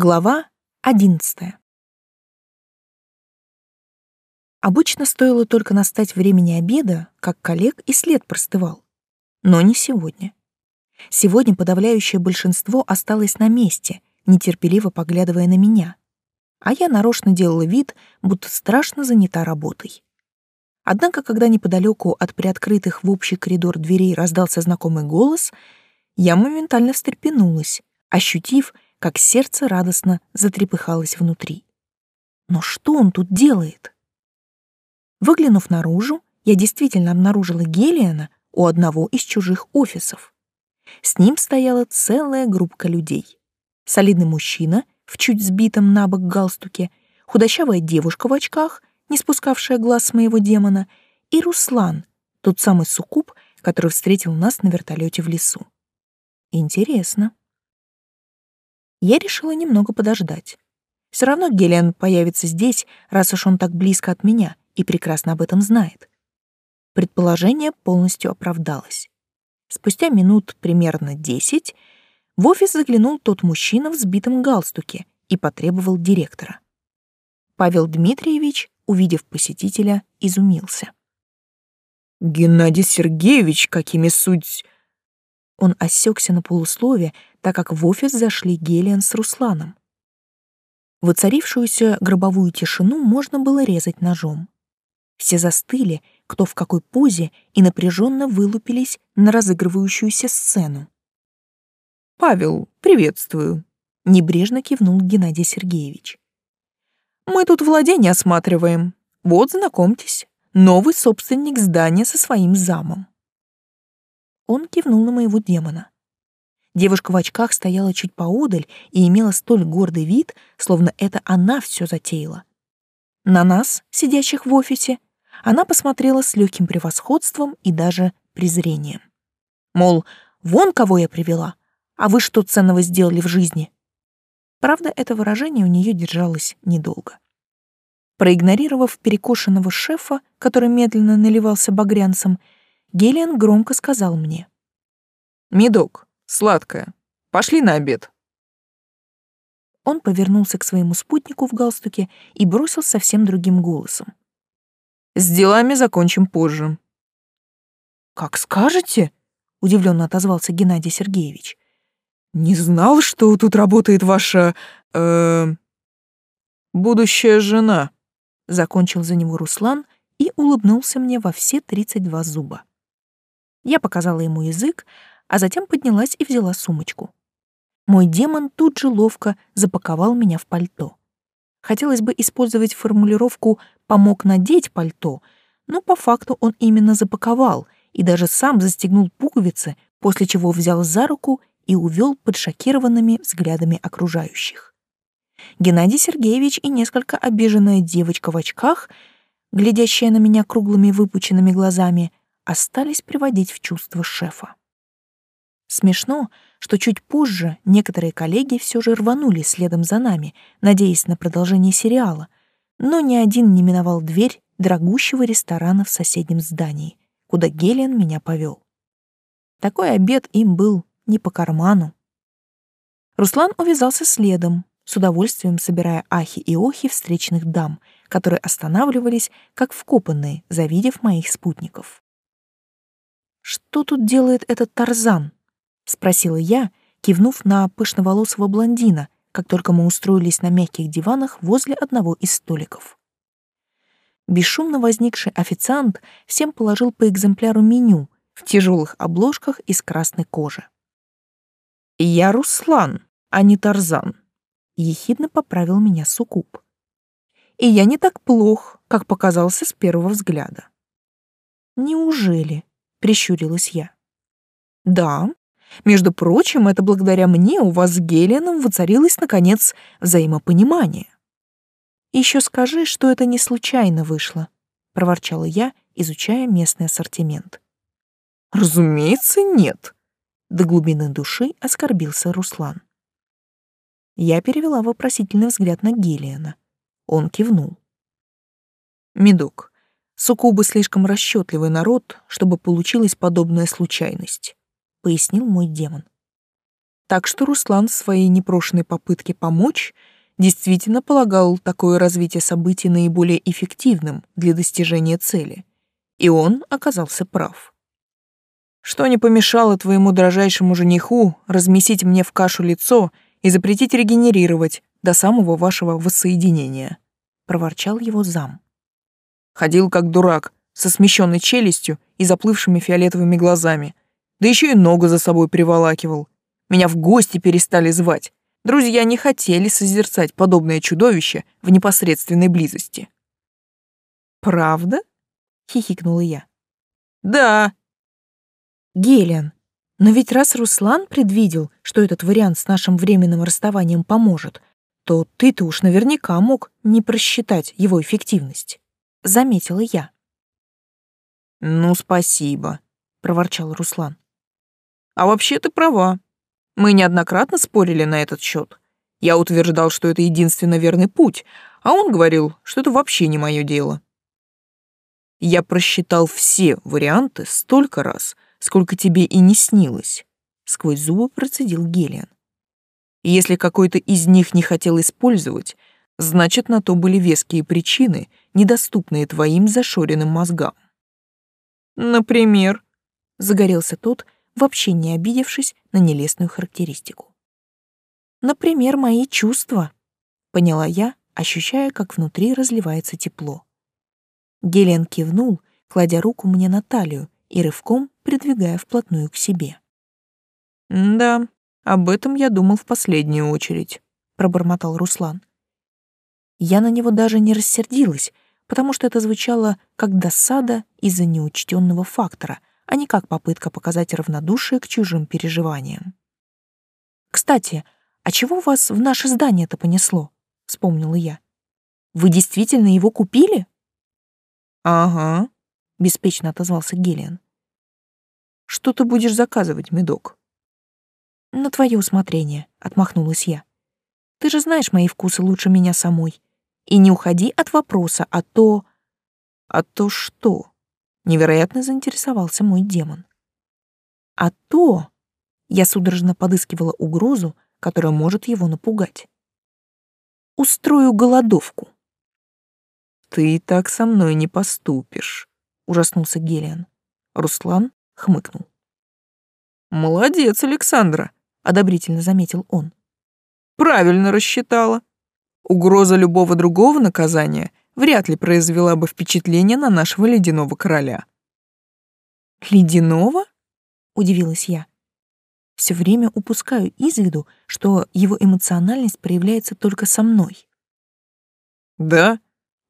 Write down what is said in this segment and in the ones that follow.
Глава одиннадцатая. Обычно стоило только настать времени обеда, как коллег и след простывал. Но не сегодня. Сегодня подавляющее большинство осталось на месте, нетерпеливо поглядывая на меня. А я нарочно делала вид, будто страшно занята работой. Однако, когда неподалеку от приоткрытых в общий коридор дверей раздался знакомый голос, я моментально встрепенулась, ощутив, как сердце радостно затрепыхалось внутри. Но что он тут делает? Выглянув наружу, я действительно обнаружила Гелиана у одного из чужих офисов. С ним стояла целая группа людей. Солидный мужчина в чуть сбитом на бок галстуке, худощавая девушка в очках, не спускавшая глаз с моего демона, и Руслан, тот самый суккуб, который встретил нас на вертолете в лесу. Интересно я решила немного подождать. Все равно Гелиан появится здесь, раз уж он так близко от меня и прекрасно об этом знает. Предположение полностью оправдалось. Спустя минут примерно десять в офис заглянул тот мужчина в сбитом галстуке и потребовал директора. Павел Дмитриевич, увидев посетителя, изумился. «Геннадий Сергеевич, какими суть...» Он осекся на полуслове, так как в офис зашли Гелиан с Русланом. Воцарившуюся гробовую тишину можно было резать ножом. Все застыли, кто в какой позе, и напряженно вылупились на разыгрывающуюся сцену. «Павел, приветствую», — небрежно кивнул Геннадий Сергеевич. «Мы тут владение осматриваем. Вот, знакомьтесь, новый собственник здания со своим замом». Он кивнул на моего демона. Девушка в очках стояла чуть поодаль и имела столь гордый вид, словно это она все затеяла. На нас, сидящих в офисе, она посмотрела с легким превосходством и даже презрением. Мол, вон кого я привела, а вы что ценного сделали в жизни? Правда, это выражение у нее держалось недолго. Проигнорировав перекошенного шефа, который медленно наливался багрянцем, Гелиан громко сказал мне. «Медок, сладкое. Пошли на обед». Он повернулся к своему спутнику в галстуке и бросил совсем другим голосом. «С делами закончим позже». «Как скажете», — удивленно отозвался Геннадий Сергеевич. «Не знал, что тут работает ваша... Э, будущая жена», — закончил за него Руслан и улыбнулся мне во все тридцать два зуба. Я показала ему язык, а затем поднялась и взяла сумочку. Мой демон тут же ловко запаковал меня в пальто. Хотелось бы использовать формулировку «помог надеть пальто», но по факту он именно запаковал и даже сам застегнул пуговицы, после чего взял за руку и увел под шокированными взглядами окружающих. Геннадий Сергеевич и несколько обиженная девочка в очках, глядящая на меня круглыми выпученными глазами, остались приводить в чувство шефа. Смешно, что чуть позже некоторые коллеги все же рванули следом за нами, надеясь на продолжение сериала, но ни один не миновал дверь дорогущего ресторана в соседнем здании, куда Гелиан меня повел. Такой обед им был не по карману. Руслан увязался следом, с удовольствием собирая ахи и охи встречных дам, которые останавливались, как вкопанные, завидев моих спутников. «Что тут делает этот Тарзан?» — спросила я, кивнув на пышноволосого блондина, как только мы устроились на мягких диванах возле одного из столиков. Бесшумно возникший официант всем положил по экземпляру меню в тяжелых обложках из красной кожи. «Я Руслан, а не Тарзан», — ехидно поправил меня Сукуб. «И я не так плох, как показался с первого взгляда». «Неужели?» — прищурилась я. «Да. Между прочим, это благодаря мне у вас с Гелианом воцарилось, наконец, взаимопонимание». Еще скажи, что это не случайно вышло», — проворчала я, изучая местный ассортимент. «Разумеется, нет», — до глубины души оскорбился Руслан. Я перевела вопросительный взгляд на Гелиана. Он кивнул. «Медок, Суккубы слишком расчетливый народ, чтобы получилась подобная случайность, пояснил мой демон. Так что Руслан в своей непрошенной попытке помочь действительно полагал такое развитие событий наиболее эффективным для достижения цели. И он оказался прав. Что не помешало твоему дрожайшему жениху размесить мне в кашу лицо и запретить регенерировать до самого вашего воссоединения?» — проворчал его зам. Ходил как дурак, со смещенной челюстью и заплывшими фиолетовыми глазами, да еще и ногу за собой приволакивал. Меня в гости перестали звать. Друзья не хотели созерцать подобное чудовище в непосредственной близости. «Правда?» — хихикнула я. «Да», Гелиан, но ведь раз Руслан предвидел, что этот вариант с нашим временным расставанием поможет, то ты-то уж наверняка мог не просчитать его эффективность. Заметила я. «Ну, спасибо», — проворчал Руслан. «А вообще ты права. Мы неоднократно спорили на этот счет. Я утверждал, что это единственно верный путь, а он говорил, что это вообще не мое дело. Я просчитал все варианты столько раз, сколько тебе и не снилось», — сквозь зубы процедил Гелиан. «Если какой-то из них не хотел использовать, значит, на то были веские причины, недоступные твоим зашоренным мозгам». «Например?» — загорелся тот, вообще не обидевшись на нелестную характеристику. «Например, мои чувства», — поняла я, ощущая, как внутри разливается тепло. Гелен кивнул, кладя руку мне на талию и рывком придвигая вплотную к себе. «Да, об этом я думал в последнюю очередь», — пробормотал Руслан. Я на него даже не рассердилась, потому что это звучало как досада из-за неучтенного фактора, а не как попытка показать равнодушие к чужим переживаниям. «Кстати, а чего вас в наше здание-то понесло?» — вспомнила я. «Вы действительно его купили?» «Ага», — беспечно отозвался Гелиан. Что ты будешь заказывать, медок? На твое усмотрение, отмахнулась я. Ты же знаешь мои вкусы лучше меня самой. И не уходи от вопроса, а то... А то что? Невероятно заинтересовался мой демон. А то... Я судорожно подыскивала угрозу, которая может его напугать. Устрою голодовку. Ты так со мной не поступишь, ужаснулся Гелиан. Руслан хмыкнул. «Молодец, Александра», — одобрительно заметил он. «Правильно рассчитала. Угроза любого другого наказания вряд ли произвела бы впечатление на нашего ледяного короля». «Ледяного?» — удивилась я. Все время упускаю из виду, что его эмоциональность проявляется только со мной. «Да,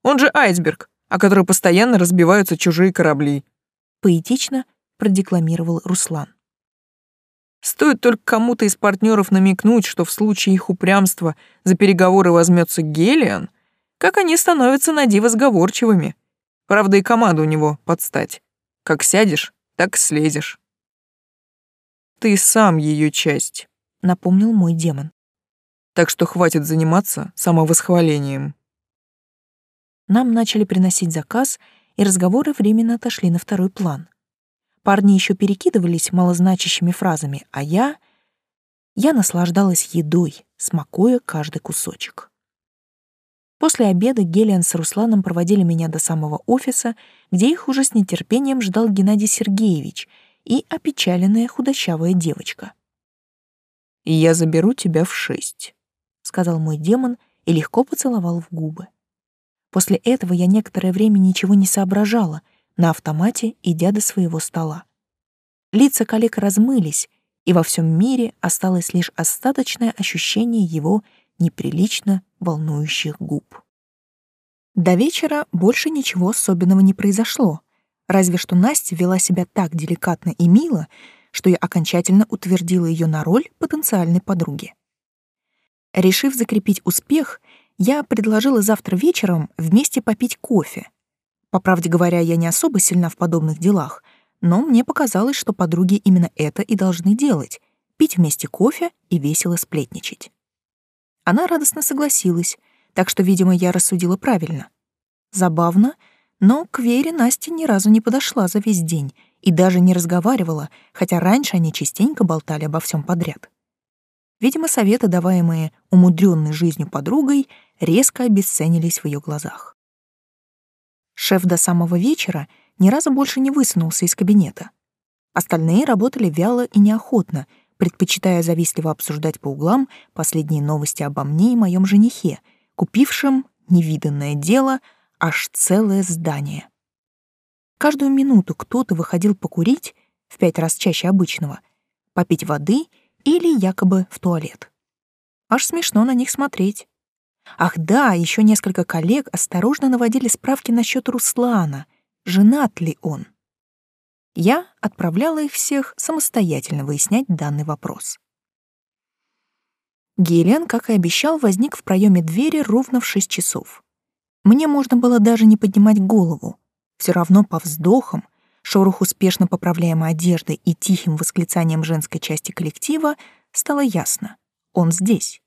он же айсберг, о который постоянно разбиваются чужие корабли», — поэтично продекламировал Руслан. Стоит только кому-то из партнеров намекнуть, что в случае их упрямства за переговоры возьмется Гелиан, как они становятся на диво сговорчивыми. Правда, и команда у него подстать. Как сядешь, так слезешь. Ты сам ее часть, напомнил мой демон. Так что хватит заниматься самовосхвалением. Нам начали приносить заказ, и разговоры временно отошли на второй план. Парни еще перекидывались малозначащими фразами, а я... Я наслаждалась едой, смакуя каждый кусочек. После обеда Гелиан с Русланом проводили меня до самого офиса, где их уже с нетерпением ждал Геннадий Сергеевич и опечаленная худощавая девочка. «Я заберу тебя в шесть», — сказал мой демон и легко поцеловал в губы. После этого я некоторое время ничего не соображала — на автомате, идя до своего стола. Лица коллег размылись, и во всем мире осталось лишь остаточное ощущение его неприлично волнующих губ. До вечера больше ничего особенного не произошло, разве что Настя вела себя так деликатно и мило, что я окончательно утвердила ее на роль потенциальной подруги. Решив закрепить успех, я предложила завтра вечером вместе попить кофе, по правде говоря, я не особо сильна в подобных делах, но мне показалось, что подруги именно это и должны делать — пить вместе кофе и весело сплетничать. Она радостно согласилась, так что, видимо, я рассудила правильно. Забавно, но к Вере Настя ни разу не подошла за весь день и даже не разговаривала, хотя раньше они частенько болтали обо всем подряд. Видимо, советы, даваемые умудренной жизнью подругой, резко обесценились в ее глазах. Шеф до самого вечера ни разу больше не высунулся из кабинета. Остальные работали вяло и неохотно, предпочитая завистливо обсуждать по углам последние новости обо мне и моем женихе, купившем, невиданное дело, аж целое здание. Каждую минуту кто-то выходил покурить, в пять раз чаще обычного, попить воды или якобы в туалет. Аж смешно на них смотреть. Ах да, еще несколько коллег осторожно наводили справки насчет Руслана, женат ли он. Я отправляла их всех самостоятельно выяснять данный вопрос. Гелиан, как и обещал, возник в проеме двери ровно в шесть часов. Мне можно было даже не поднимать голову. Все равно по вздохам, шорох успешно поправляемой одежды и тихим восклицанием женской части коллектива стало ясно — он здесь.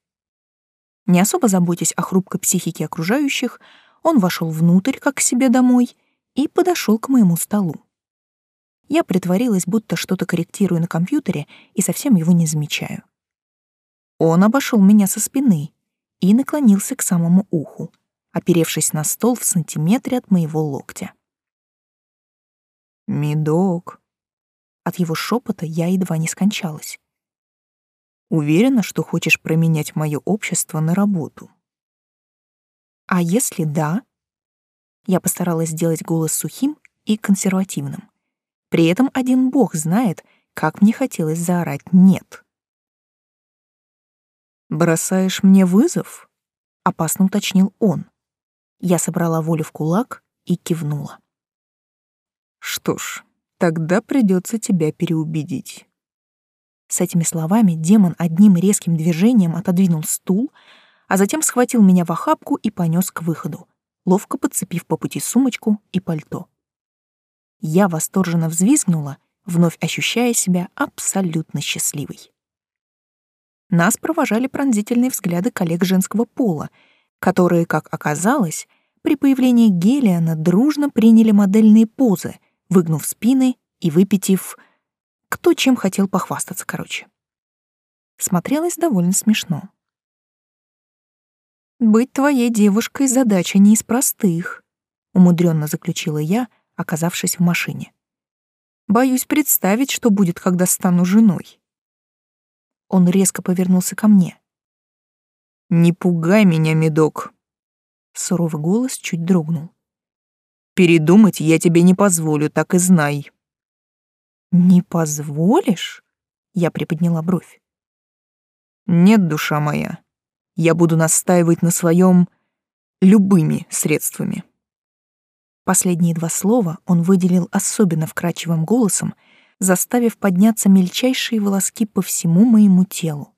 Не особо заботясь о хрупкой психике окружающих, он вошел внутрь, как к себе домой, и подошел к моему столу. Я притворилась, будто что-то корректирую на компьютере и совсем его не замечаю. Он обошел меня со спины и наклонился к самому уху, оперевшись на стол в сантиметре от моего локтя. «Медок». От его шепота я едва не скончалась. Уверена, что хочешь променять мое общество на работу? А если да? Я постаралась сделать голос сухим и консервативным. При этом один бог знает, как мне хотелось заорать «нет». «Бросаешь мне вызов?» — опасно уточнил он. Я собрала волю в кулак и кивнула. «Что ж, тогда придется тебя переубедить». С этими словами демон одним резким движением отодвинул стул, а затем схватил меня в охапку и понес к выходу, ловко подцепив по пути сумочку и пальто. Я восторженно взвизгнула, вновь ощущая себя абсолютно счастливой. Нас провожали пронзительные взгляды коллег женского пола, которые, как оказалось, при появлении Гелиана дружно приняли модельные позы, выгнув спины и выпитив кто чем хотел похвастаться, короче. Смотрелось довольно смешно. «Быть твоей девушкой задача не из простых», — умудренно заключила я, оказавшись в машине. «Боюсь представить, что будет, когда стану женой». Он резко повернулся ко мне. «Не пугай меня, медок!» Суровый голос чуть дрогнул. «Передумать я тебе не позволю, так и знай». «Не позволишь?» — я приподняла бровь. «Нет, душа моя, я буду настаивать на своем любыми средствами». Последние два слова он выделил особенно вкрадчивым голосом, заставив подняться мельчайшие волоски по всему моему телу.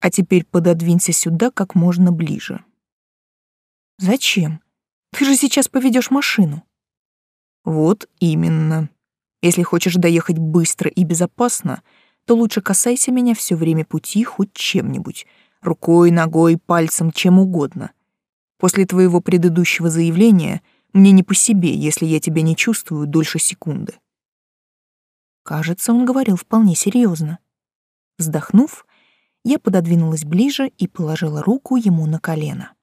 «А теперь пододвинься сюда как можно ближе». «Зачем? Ты же сейчас поведешь машину». «Вот именно», если хочешь доехать быстро и безопасно, то лучше касайся меня все время пути хоть чем-нибудь. Рукой, ногой, пальцем, чем угодно. После твоего предыдущего заявления мне не по себе, если я тебя не чувствую дольше секунды. Кажется, он говорил вполне серьезно. Вздохнув, я пододвинулась ближе и положила руку ему на колено.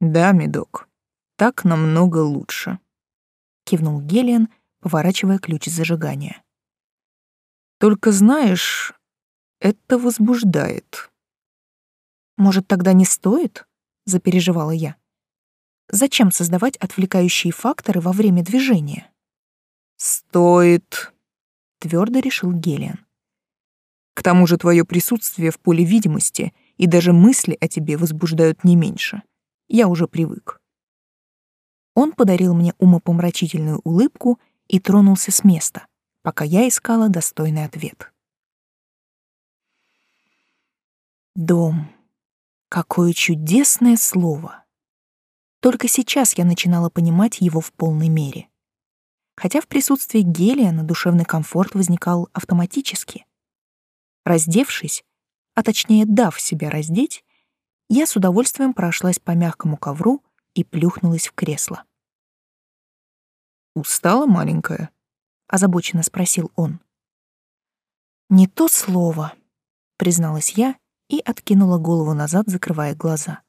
«Да, медок, так намного лучше», — кивнул Гелиан, поворачивая ключ зажигания. «Только знаешь, это возбуждает». «Может, тогда не стоит?» — запереживала я. «Зачем создавать отвлекающие факторы во время движения?» «Стоит», — твердо решил Гелиан. «К тому же твое присутствие в поле видимости и даже мысли о тебе возбуждают не меньше. Я уже привык». Он подарил мне умопомрачительную улыбку и тронулся с места, пока я искала достойный ответ. Дом. Какое чудесное слово. Только сейчас я начинала понимать его в полной мере. Хотя в присутствии Гелиана душевный комфорт возникал автоматически. Раздевшись, а точнее дав себя раздеть, я с удовольствием прошлась по мягкому ковру и плюхнулась в кресло. «Устала, маленькая?» — озабоченно спросил он. Не то слово, призналась я и откинула голову назад, закрывая глаза.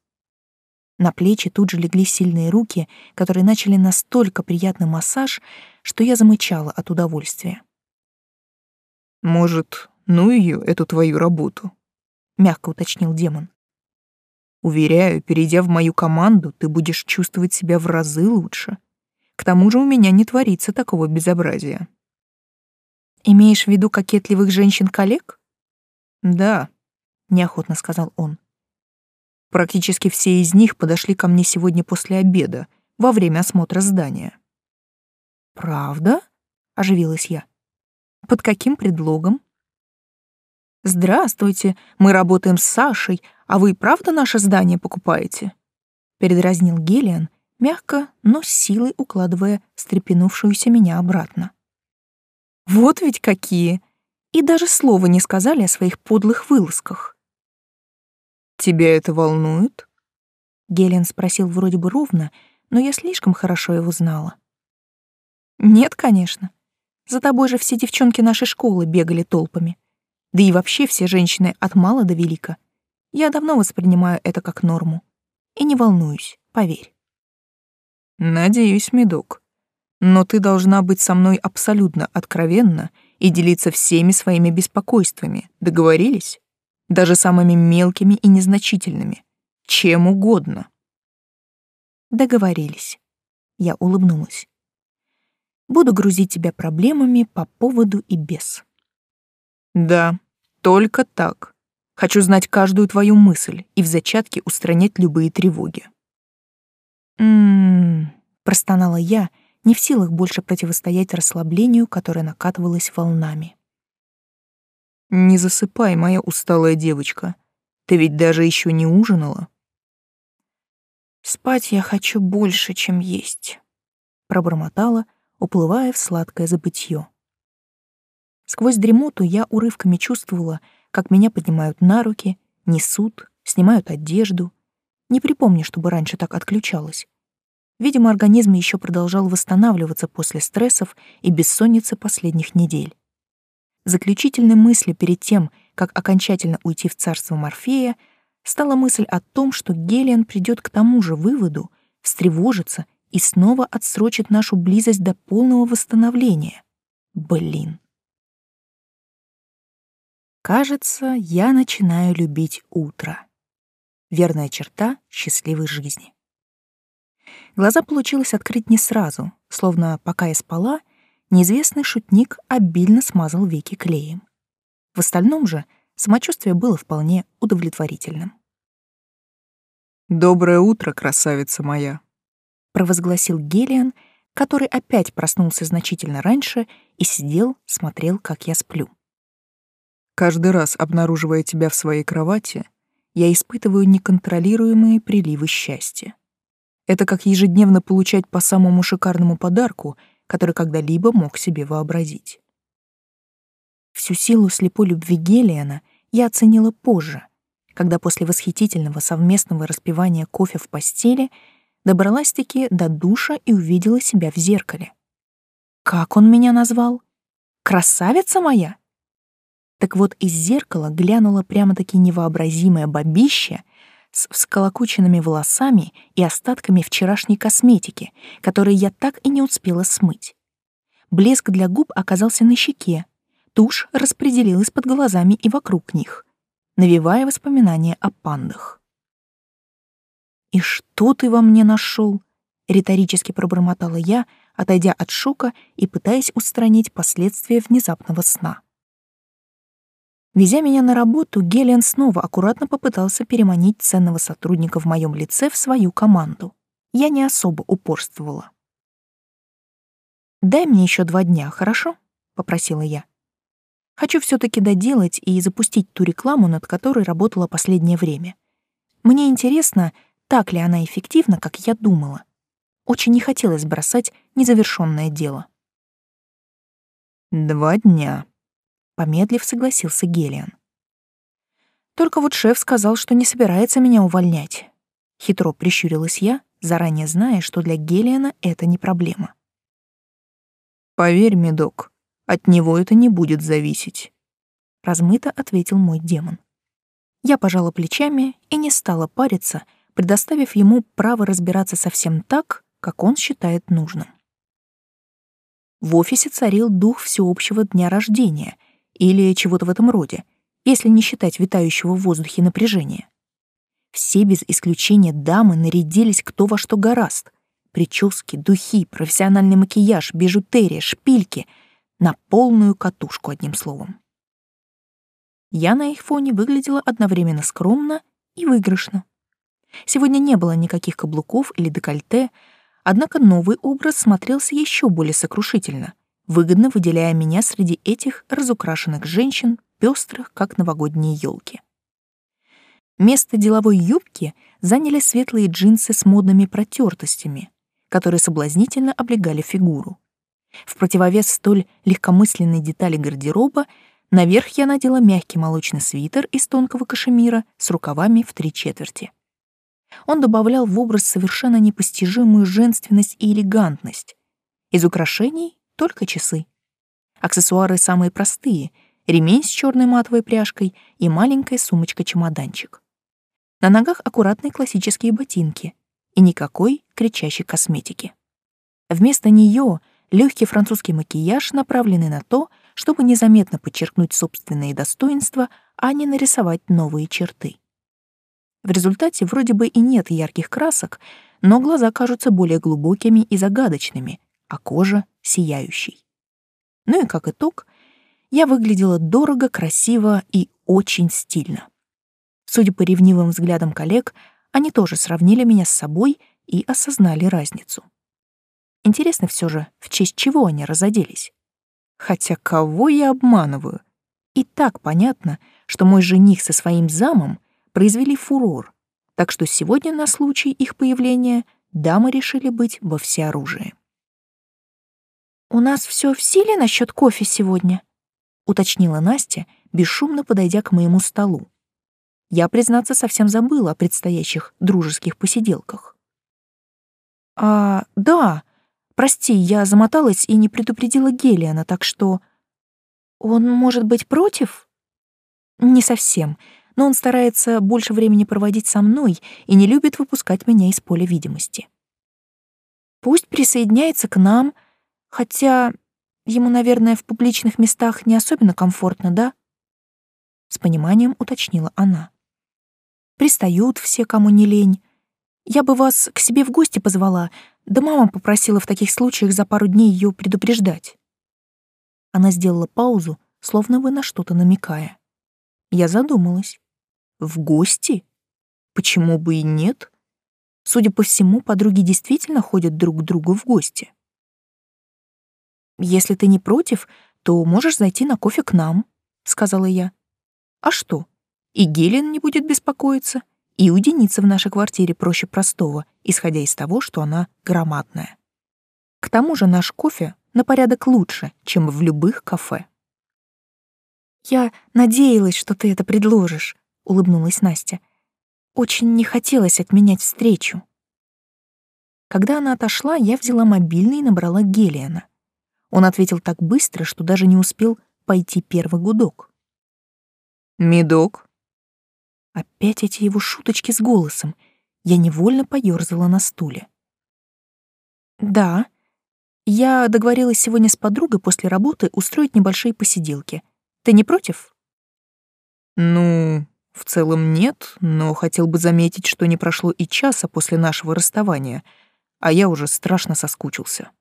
На плечи тут же легли сильные руки, которые начали настолько приятный массаж, что я замычала от удовольствия. «Может, ну ее, эту твою работу?» — мягко уточнил демон. «Уверяю, перейдя в мою команду, ты будешь чувствовать себя в разы лучше. К тому же у меня не творится такого безобразия». «Имеешь в виду кокетливых женщин-коллег?» «Да», — неохотно сказал он. «Практически все из них подошли ко мне сегодня после обеда, во время осмотра здания». «Правда?» — оживилась я. «Под каким предлогом?» «Здравствуйте, мы работаем с Сашей, а вы правда наше здание покупаете?» Передразнил Гелиан, мягко, но с силой укладывая стрепенувшуюся меня обратно. «Вот ведь какие! И даже слова не сказали о своих подлых вылазках». «Тебя это волнует?» Гелиан спросил вроде бы ровно, но я слишком хорошо его знала. Нет, конечно. За тобой же все девчонки нашей школы бегали толпами. Да и вообще все женщины от мала до велика. Я давно воспринимаю это как норму. И не волнуюсь, поверь. Надеюсь, Медок. Но ты должна быть со мной абсолютно откровенна и делиться всеми своими беспокойствами. Договорились? Даже самыми мелкими и незначительными. Чем угодно. Договорились. Я улыбнулась. Буду грузить тебя проблемами по поводу и без. Да, только так. Хочу знать каждую твою мысль и в зачатке устранять любые тревоги. М-м, простонала я, не в силах больше противостоять расслаблению, которое накатывалось волнами. Не засыпай, моя усталая девочка. Ты ведь даже еще не ужинала. Спать я хочу больше, чем есть, пробормотала, уплывая в сладкое забытье. Сквозь дремоту я урывками чувствовала, как меня поднимают на руки, несут, снимают одежду. Не припомню, чтобы раньше так отключалась. Видимо, организм еще продолжал восстанавливаться после стрессов и бессонницы последних недель. Заключительной мыслью перед тем, как окончательно уйти в царство Морфея, стала мысль о том, что Гелиан придет к тому же выводу, встревожится и снова отсрочит нашу близость до полного восстановления. Блин. Кажется, я начинаю любить утро. Верная черта счастливой жизни. Глаза получилось открыть не сразу, словно пока я спала, неизвестный шутник обильно смазал веки клеем. В остальном же самочувствие было вполне удовлетворительным. «Доброе утро, красавица моя!» провозгласил Гелиан, который опять проснулся значительно раньше и сидел, смотрел, как я сплю. Каждый раз, обнаруживая тебя в своей кровати, я испытываю неконтролируемые приливы счастья. Это как ежедневно получать по самому шикарному подарку, который когда-либо мог себе вообразить. Всю силу слепой любви Гелиана я оценила позже, когда после восхитительного совместного распивания кофе в постели — добралась-таки до душа и увидела себя в зеркале. Как он меня назвал? Красавица моя? Так вот, из зеркала глянула прямо-таки невообразимое бабище с всколокученными волосами и остатками вчерашней косметики, которые я так и не успела смыть. Блеск для губ оказался на щеке, тушь распределилась под глазами и вокруг них, навевая воспоминания о пандах. «И что ты во мне нашел? риторически пробормотала я, отойдя от шока и пытаясь устранить последствия внезапного сна. Везя меня на работу, Гелиан снова аккуратно попытался переманить ценного сотрудника в моем лице в свою команду. Я не особо упорствовала. «Дай мне еще два дня, хорошо?» — попросила я. «Хочу все таки доделать и запустить ту рекламу, над которой работала последнее время. Мне интересно, так ли она эффективна, как я думала. Очень не хотелось бросать незавершенное дело. «Два дня», — помедлив согласился Гелиан. «Только вот шеф сказал, что не собирается меня увольнять». Хитро прищурилась я, заранее зная, что для Гелиана это не проблема. «Поверь, медок, от него это не будет зависеть. — размыто ответил мой демон. Я пожала плечами и не стала париться, предоставив ему право разбираться совсем так, как он считает нужным. В офисе царил дух всеобщего дня рождения или чего-то в этом роде, если не считать витающего в воздухе напряжения. Все без исключения дамы нарядились кто во что гораст. Прически, духи, профессиональный макияж, бижутерия, шпильки — на полную катушку, одним словом. Я на их фоне выглядела одновременно скромно и выигрышно. Сегодня не было никаких каблуков или декольте, однако новый образ смотрелся еще более сокрушительно, выгодно выделяя меня среди этих разукрашенных женщин, пестрых, как новогодние елки. Место деловой юбки заняли светлые джинсы с модными протертостями, которые соблазнительно облегали фигуру. В противовес столь легкомысленной детали гардероба наверх я надела мягкий молочный свитер из тонкого кашемира с рукавами в три четверти. Он добавлял в образ совершенно непостижимую женственность и элегантность. Из украшений — только часы. Аксессуары самые простые — ремень с черной матовой пряжкой и маленькая сумочка-чемоданчик. На ногах аккуратные классические ботинки и никакой кричащей косметики. Вместо нее легкий французский макияж, направленный на то, чтобы незаметно подчеркнуть собственные достоинства, а не нарисовать новые черты. В результате вроде бы и нет ярких красок, но глаза кажутся более глубокими и загадочными, а кожа — сияющей. Ну и как итог, я выглядела дорого, красиво и очень стильно. Судя по ревнивым взглядам коллег, они тоже сравнили меня с собой и осознали разницу. Интересно все же, в честь чего они разоделись. Хотя кого я обманываю? И так понятно, что мой жених со своим замом произвели фурор, так что сегодня на случай их появления дамы решили быть во всеоружии. «У нас все в силе насчет кофе сегодня?» — уточнила Настя, бесшумно подойдя к моему столу. Я, признаться, совсем забыла о предстоящих дружеских посиделках. «А, да, Прости, я замоталась и не предупредила Гелиана, так что... Он может быть против? Не совсем, но он старается больше времени проводить со мной и не любит выпускать меня из поля видимости. Пусть присоединяется к нам, хотя ему, наверное, в публичных местах не особенно комфортно, да? С пониманием уточнила она. Пристают все, кому не лень. Я бы вас к себе в гости позвала, да мама попросила в таких случаях за пару дней ее предупреждать. Она сделала паузу, словно бы на что-то намекая. Я задумалась. В гости? Почему бы и нет? Судя по всему, подруги действительно ходят друг к другу в гости. «Если ты не против, то можешь зайти на кофе к нам», — сказала я. «А что? И Гелен не будет беспокоиться, и уединиться в нашей квартире проще простого, исходя из того, что она громадная. К тому же наш кофе на порядок лучше, чем в любых кафе. «Я надеялась, что ты это предложишь», — улыбнулась Настя. «Очень не хотелось отменять встречу». Когда она отошла, я взяла мобильный и набрала Гелиана. Он ответил так быстро, что даже не успел пойти первый гудок. «Медок?» Опять эти его шуточки с голосом. Я невольно поёрзала на стуле. «Да. Я договорилась сегодня с подругой после работы устроить небольшие посиделки. Ты не против?» «Ну, в целом нет, но хотел бы заметить, что не прошло и часа после нашего расставания, а я уже страшно соскучился».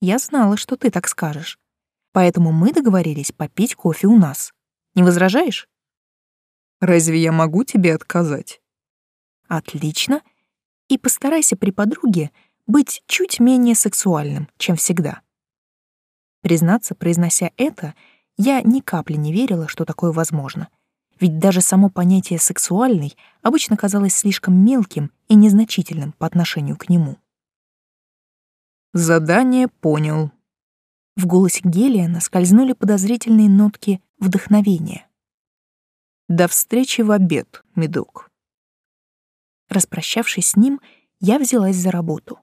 «Я знала, что ты так скажешь. Поэтому мы договорились попить кофе у нас. Не возражаешь?» Разве я могу тебе отказать? Отлично. И постарайся при подруге быть чуть менее сексуальным, чем всегда. Признаться, произнося это, я ни капли не верила, что такое возможно. Ведь даже само понятие «сексуальный» обычно казалось слишком мелким и незначительным по отношению к нему. «Задание понял». В голосе Гелиана скользнули подозрительные нотки вдохновения. До встречи в обед, медок. Распрощавшись с ним, я взялась за работу.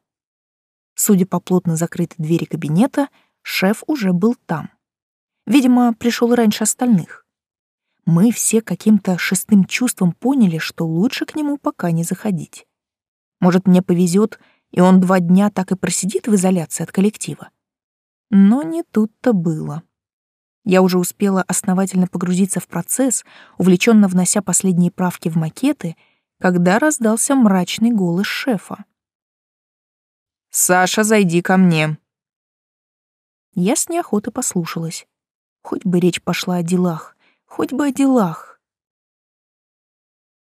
Судя по плотно закрытой двери кабинета, шеф уже был там. Видимо, пришел раньше остальных. Мы все каким-то шестым чувством поняли, что лучше к нему пока не заходить. Может, мне повезет, и он два дня так и просидит в изоляции от коллектива. Но не тут-то было. Я уже успела основательно погрузиться в процесс, увлеченно внося последние правки в макеты, когда раздался мрачный голос шефа. «Саша, зайди ко мне». Я с неохотой послушалась. Хоть бы речь пошла о делах, хоть бы о делах.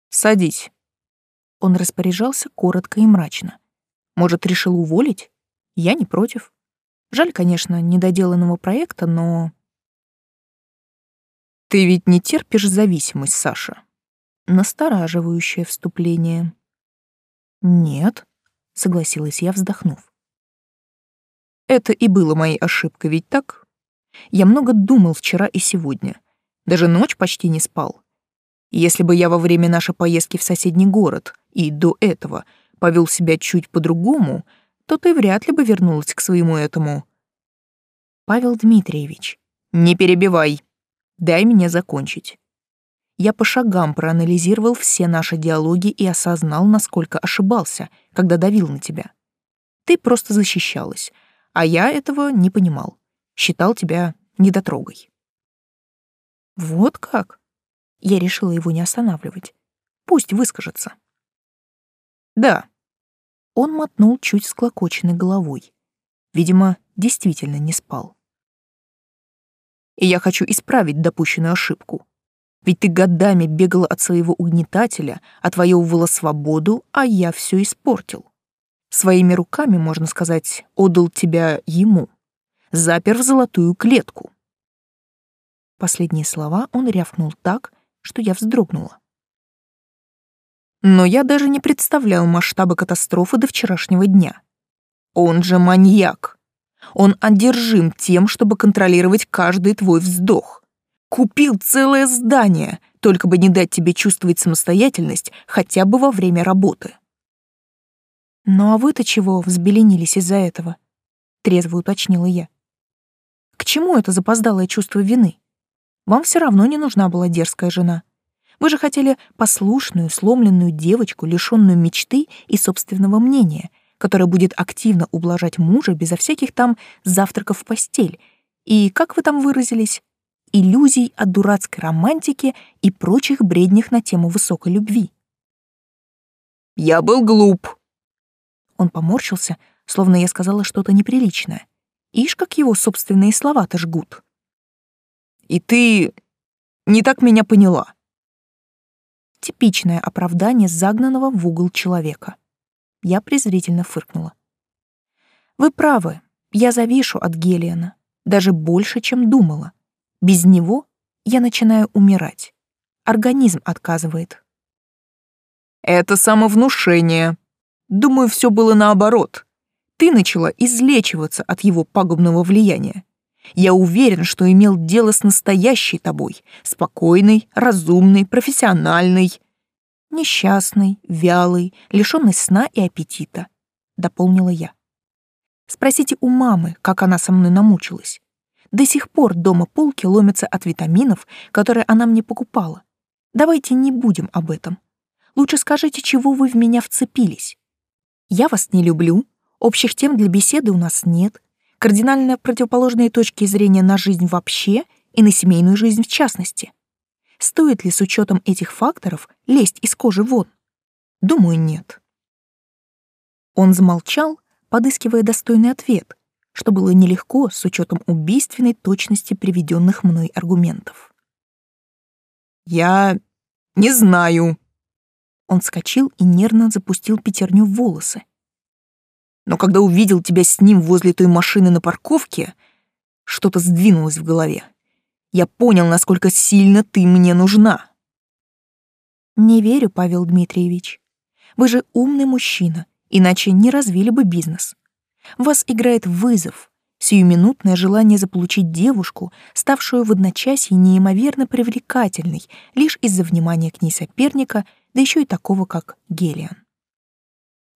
«Садись». Он распоряжался коротко и мрачно. Может, решил уволить? Я не против. Жаль, конечно, недоделанного проекта, но... Ты ведь не терпишь зависимость, Саша. Настораживающее вступление. Нет, согласилась я, вздохнув. Это и было моей ошибкой, ведь так? Я много думал вчера и сегодня. Даже ночь почти не спал. Если бы я во время нашей поездки в соседний город и до этого повел себя чуть по-другому, то ты вряд ли бы вернулась к своему этому. Павел Дмитриевич, не перебивай. Дай мне закончить. Я по шагам проанализировал все наши диалоги и осознал, насколько ошибался, когда давил на тебя. Ты просто защищалась, а я этого не понимал. Считал тебя недотрогой. Вот как? Я решила его не останавливать. Пусть выскажется. Да. Он мотнул чуть склокоченной головой. Видимо, действительно не спал. И я хочу исправить допущенную ошибку. Ведь ты годами бегала от своего угнетателя, отвоевывала свободу, а я все испортил. Своими руками, можно сказать, отдал тебя ему. Запер в золотую клетку. Последние слова он рявкнул так, что я вздрогнула. Но я даже не представлял масштаба катастрофы до вчерашнего дня. Он же маньяк. Он одержим тем, чтобы контролировать каждый твой вздох. Купил целое здание, только бы не дать тебе чувствовать самостоятельность хотя бы во время работы. «Ну а вы-то чего взбеленились из-за этого?» — трезво уточнила я. «К чему это запоздалое чувство вины? Вам все равно не нужна была дерзкая жена. Вы же хотели послушную, сломленную девочку, лишенную мечты и собственного мнения, которая будет активно ублажать мужа безо всяких там завтраков в постель. И, как вы там выразились, иллюзий от дурацкой романтики и прочих бреднях на тему высокой любви. «Я был глуп». Он поморщился, словно я сказала что-то неприличное. Ишь, как его собственные слова-то жгут. «И ты не так меня поняла». Типичное оправдание загнанного в угол человека. Я презрительно фыркнула. Вы правы, я завишу от Гелиана, даже больше, чем думала. Без него я начинаю умирать. Организм отказывает. Это самовнушение. Думаю, все было наоборот. Ты начала излечиваться от его пагубного влияния. Я уверен, что имел дело с настоящей тобой, спокойной, разумной, профессиональной. Несчастный, вялый, лишённый сна и аппетита, дополнила я. Спросите у мамы, как она со мной намучилась. До сих пор дома полки ломятся от витаминов, которые она мне покупала. Давайте не будем об этом. Лучше скажите, чего вы в меня вцепились. Я вас не люблю, общих тем для беседы у нас нет, кардинально противоположные точки зрения на жизнь вообще и на семейную жизнь в частности. Стоит ли с учетом этих факторов лезть из кожи вон? Думаю, нет. Он замолчал, подыскивая достойный ответ, что было нелегко с учетом убийственной точности приведенных мной аргументов. «Я не знаю». Он вскочил и нервно запустил пятерню в волосы, но когда увидел тебя с ним возле той машины на парковке, что-то сдвинулось в голове. Я понял, насколько сильно ты мне нужна. Не верю, Павел Дмитриевич. Вы же умный мужчина, иначе не развили бы бизнес. Вас играет вызов, сиюминутное желание заполучить девушку, ставшую в одночасье неимоверно привлекательной лишь из-за внимания к ней соперника, да еще и такого, как Гелиан.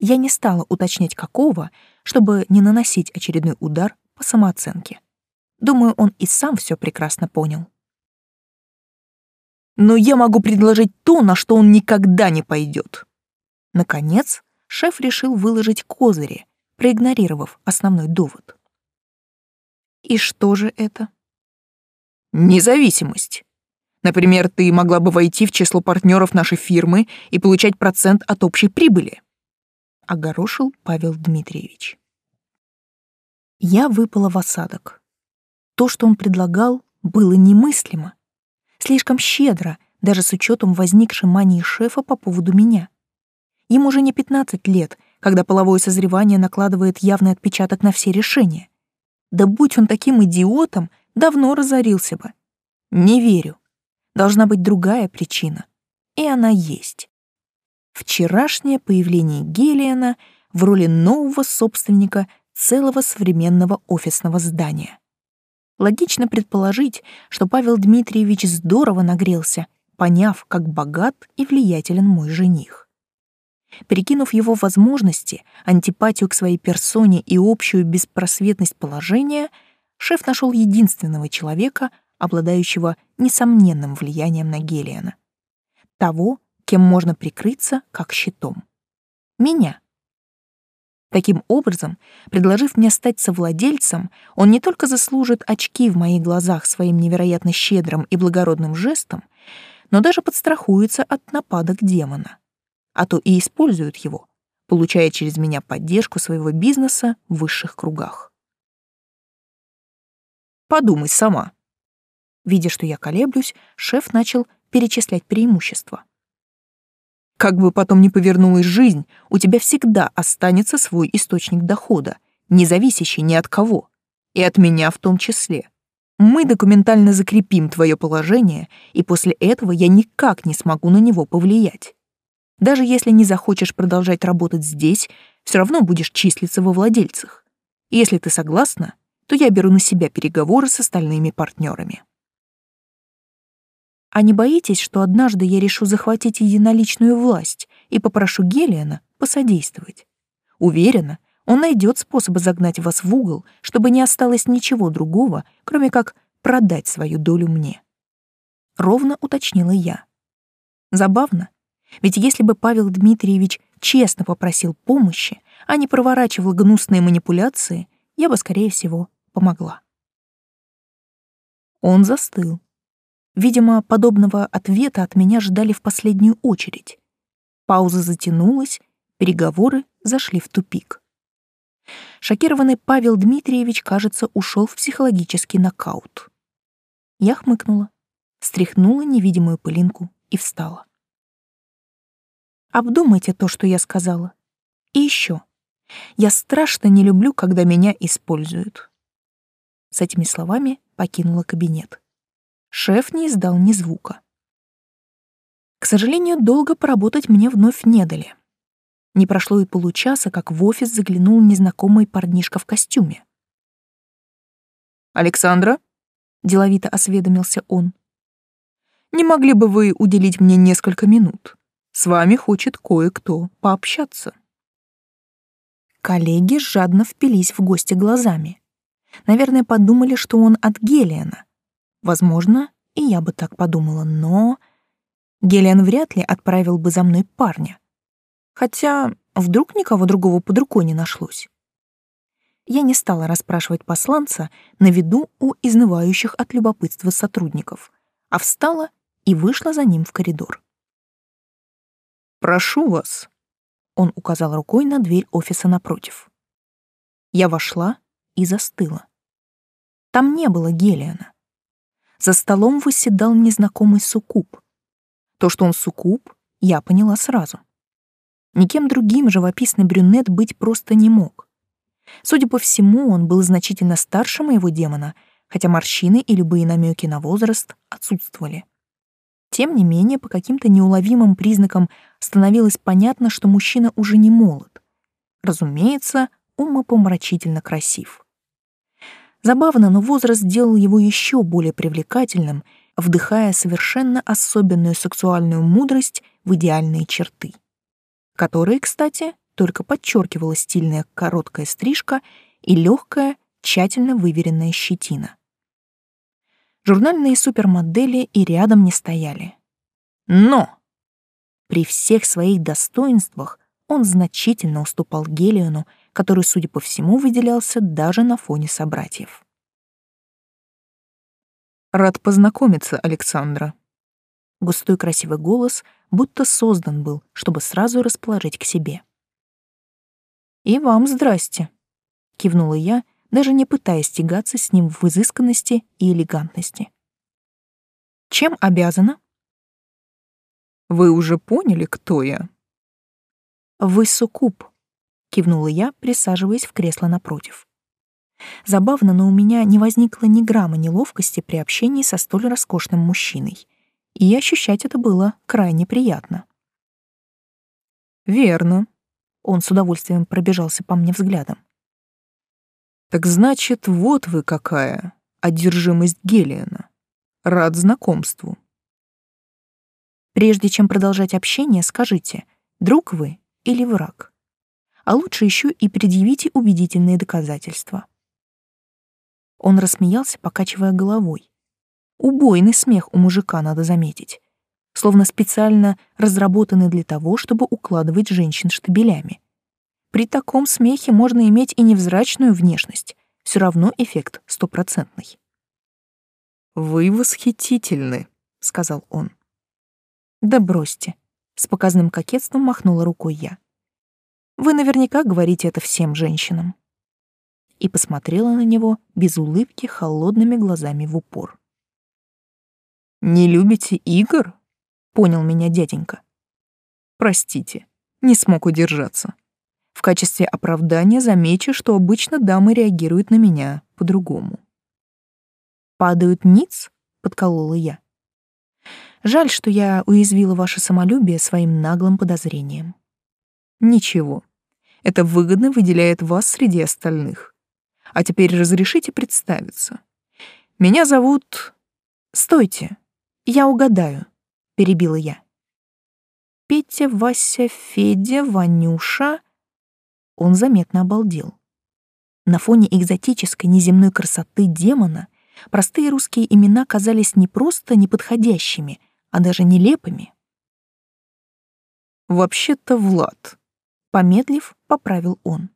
Я не стала уточнять какого, чтобы не наносить очередной удар по самооценке. Думаю, он и сам все прекрасно понял. «Но я могу предложить то, на что он никогда не пойдет». Наконец, шеф решил выложить козыри, проигнорировав основной довод. «И что же это?» «Независимость. Например, ты могла бы войти в число партнеров нашей фирмы и получать процент от общей прибыли», — огорошил Павел Дмитриевич. Я выпала в осадок. То, что он предлагал, было немыслимо. Слишком щедро, даже с учетом возникшей мании шефа по поводу меня. Ему уже не 15 лет, когда половое созревание накладывает явный отпечаток на все решения. Да будь он таким идиотом, давно разорился бы. Не верю. Должна быть другая причина. И она есть. Вчерашнее появление Гелиана в роли нового собственника целого современного офисного здания. Логично предположить, что Павел Дмитриевич здорово нагрелся, поняв, как богат и влиятелен мой жених. Перекинув его возможности, антипатию к своей персоне и общую беспросветность положения, шеф нашел единственного человека, обладающего несомненным влиянием на Гелиана. Того, кем можно прикрыться как щитом. Меня. Таким образом, предложив мне стать совладельцем, он не только заслужит очки в моих глазах своим невероятно щедрым и благородным жестом, но даже подстрахуется от нападок демона. А то и использует его, получая через меня поддержку своего бизнеса в высших кругах. Подумай сама. Видя, что я колеблюсь, шеф начал перечислять преимущества. Как бы потом ни повернулась жизнь, у тебя всегда останется свой источник дохода, не зависящий ни от кого, и от меня в том числе. Мы документально закрепим твое положение, и после этого я никак не смогу на него повлиять. Даже если не захочешь продолжать работать здесь, все равно будешь числиться во владельцах. Если ты согласна, то я беру на себя переговоры с остальными партнерами. А не боитесь, что однажды я решу захватить единоличную власть и попрошу Гелиана посодействовать? Уверена, он найдет способ загнать вас в угол, чтобы не осталось ничего другого, кроме как продать свою долю мне. Ровно уточнила я. Забавно, ведь если бы Павел Дмитриевич честно попросил помощи, а не проворачивал гнусные манипуляции, я бы, скорее всего, помогла. Он застыл, Видимо, подобного ответа от меня ждали в последнюю очередь. Пауза затянулась, переговоры зашли в тупик. Шокированный Павел Дмитриевич, кажется, ушел в психологический нокаут. Я хмыкнула, стряхнула невидимую пылинку и встала. Обдумайте то, что я сказала. И еще. Я страшно не люблю, когда меня используют. С этими словами покинула кабинет. Шеф не издал ни звука. К сожалению, долго поработать мне вновь не дали. Не прошло и получаса, как в офис заглянул незнакомый парнишка в костюме. «Александра?» — деловито осведомился он. «Не могли бы вы уделить мне несколько минут? С вами хочет кое-кто пообщаться». Коллеги жадно впились в гости глазами. Наверное, подумали, что он от Гелиана, Возможно, и я бы так подумала, но... Гелиан вряд ли отправил бы за мной парня. Хотя вдруг никого другого под рукой не нашлось. Я не стала расспрашивать посланца на виду у изнывающих от любопытства сотрудников, а встала и вышла за ним в коридор. «Прошу вас», — он указал рукой на дверь офиса напротив. Я вошла и застыла. Там не было Гелиана. За столом восседал незнакомый суккуб. То, что он суккуб, я поняла сразу. Никем другим живописный брюнет быть просто не мог. Судя по всему, он был значительно старше моего демона, хотя морщины и любые намеки на возраст отсутствовали. Тем не менее, по каким-то неуловимым признакам становилось понятно, что мужчина уже не молод. Разумеется, умопомрачительно красив. Забавно, но возраст сделал его еще более привлекательным, вдыхая совершенно особенную сексуальную мудрость в идеальные черты, которые, кстати, только подчеркивала стильная короткая стрижка и легкая, тщательно выверенная щетина. Журнальные супермодели и рядом не стояли. Но при всех своих достоинствах он значительно уступал Гелиону, который, судя по всему, выделялся даже на фоне собратьев. «Рад познакомиться, Александра». Густой красивый голос будто создан был, чтобы сразу расположить к себе. «И вам здрасте», — кивнула я, даже не пытаясь тягаться с ним в изысканности и элегантности. «Чем обязана?» «Вы уже поняли, кто я?» «Вы суккуб», — кивнула я, присаживаясь в кресло напротив. Забавно, но у меня не возникло ни грамма неловкости при общении со столь роскошным мужчиной, и ощущать это было крайне приятно. «Верно», — он с удовольствием пробежался по мне взглядом. «Так значит, вот вы какая, одержимость Гелиана. Рад знакомству». Прежде чем продолжать общение, скажите, друг вы или враг. А лучше еще и предъявите убедительные доказательства. Он рассмеялся, покачивая головой. Убойный смех у мужика, надо заметить. Словно специально разработанный для того, чтобы укладывать женщин штабелями. При таком смехе можно иметь и невзрачную внешность. Все равно эффект стопроцентный. «Вы восхитительны», — сказал он. «Да бросьте. С показным кокетством махнула рукой я. Вы наверняка говорите это всем женщинам. И посмотрела на него без улыбки холодными глазами в упор. Не любите игр? Понял меня дяденька. Простите, не смог удержаться. В качестве оправдания замечу, что обычно дамы реагируют на меня по-другому. Падают ниц? подколола я. Жаль, что я уязвила ваше самолюбие своим наглым подозрением. Ничего. Это выгодно выделяет вас среди остальных. А теперь разрешите представиться. Меня зовут... Стойте, я угадаю, перебила я. Петя, Вася, Федя, Ванюша. Он заметно обалдел. На фоне экзотической неземной красоты демона простые русские имена казались не просто неподходящими, а даже нелепыми. «Вообще-то Влад», — помедлив, поправил он.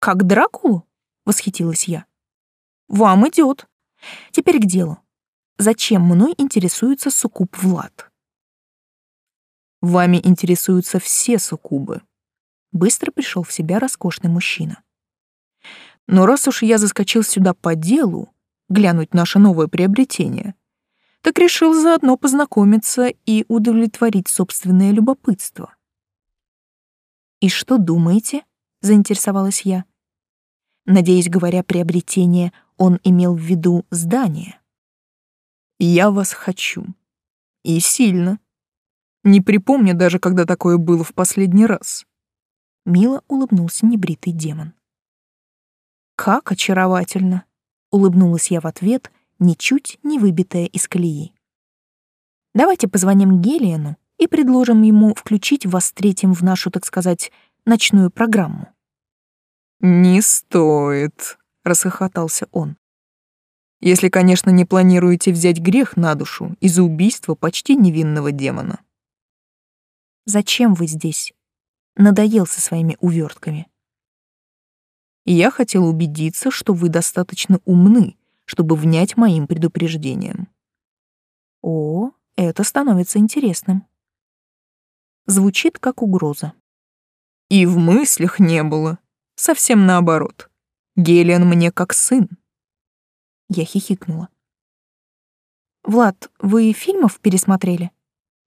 «Как Дракулу?» — восхитилась я. «Вам идет. Теперь к делу. Зачем мной интересуется суккуб Влад?» «Вами интересуются все суккубы», — быстро пришел в себя роскошный мужчина. «Но раз уж я заскочил сюда по делу, глянуть наше новое приобретение, так решил заодно познакомиться и удовлетворить собственное любопытство. «И что думаете?» — заинтересовалась я. Надеюсь, говоря приобретение, он имел в виду здание. «Я вас хочу. И сильно. Не припомню даже, когда такое было в последний раз». Мило улыбнулся небритый демон. «Как очаровательно!» — улыбнулась я в ответ — ничуть не выбитая из колеи. Давайте позвоним Гелиану и предложим ему включить вас третьим в нашу, так сказать, ночную программу. «Не стоит», — расхохотался он. «Если, конечно, не планируете взять грех на душу из-за убийства почти невинного демона». «Зачем вы здесь?» Надоел со своими увертками. «Я хотел убедиться, что вы достаточно умны, чтобы внять моим предупреждениям. О, это становится интересным. Звучит как угроза. И в мыслях не было. Совсем наоборот. Гелиан мне как сын. Я хихикнула. Влад, вы фильмов пересмотрели?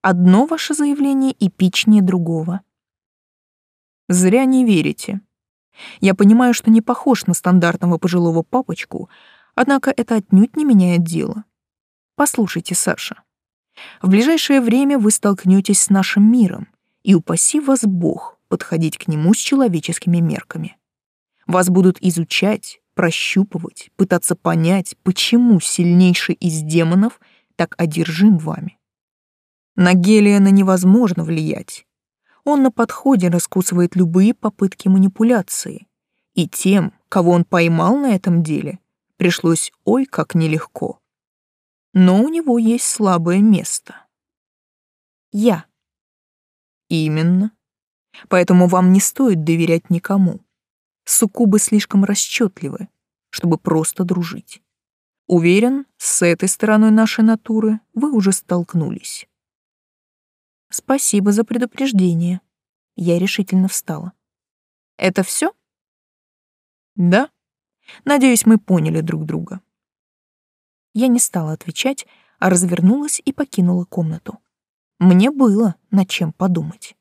Одно ваше заявление эпичнее другого. Зря не верите. Я понимаю, что не похож на стандартного пожилого папочку, Однако это отнюдь не меняет дело. Послушайте, Саша. В ближайшее время вы столкнетесь с нашим миром, и упаси вас Бог подходить к нему с человеческими мерками. Вас будут изучать, прощупывать, пытаться понять, почему сильнейший из демонов так одержим вами. На Гелиана невозможно влиять. Он на подходе раскусывает любые попытки манипуляции. И тем, кого он поймал на этом деле, пришлось ой как нелегко. Но у него есть слабое место. Я. Именно. Поэтому вам не стоит доверять никому. Суккубы слишком расчетливы, чтобы просто дружить. Уверен, с этой стороной нашей натуры вы уже столкнулись. Спасибо за предупреждение. Я решительно встала. Это все? Да. Надеюсь, мы поняли друг друга. Я не стала отвечать, а развернулась и покинула комнату. Мне было над чем подумать.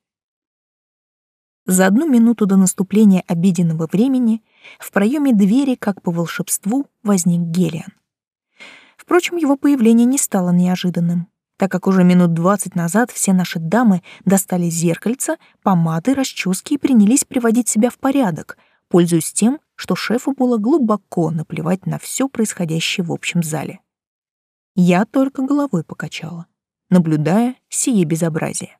За одну минуту до наступления обеденного времени в проеме двери, как по волшебству, возник Гелиан. Впрочем, его появление не стало неожиданным, так как уже минут двадцать назад все наши дамы достали зеркальца, помады, расчески и принялись приводить себя в порядок, пользуясь тем, что шефу было глубоко наплевать на все происходящее в общем зале. Я только головой покачала, наблюдая сие безобразие.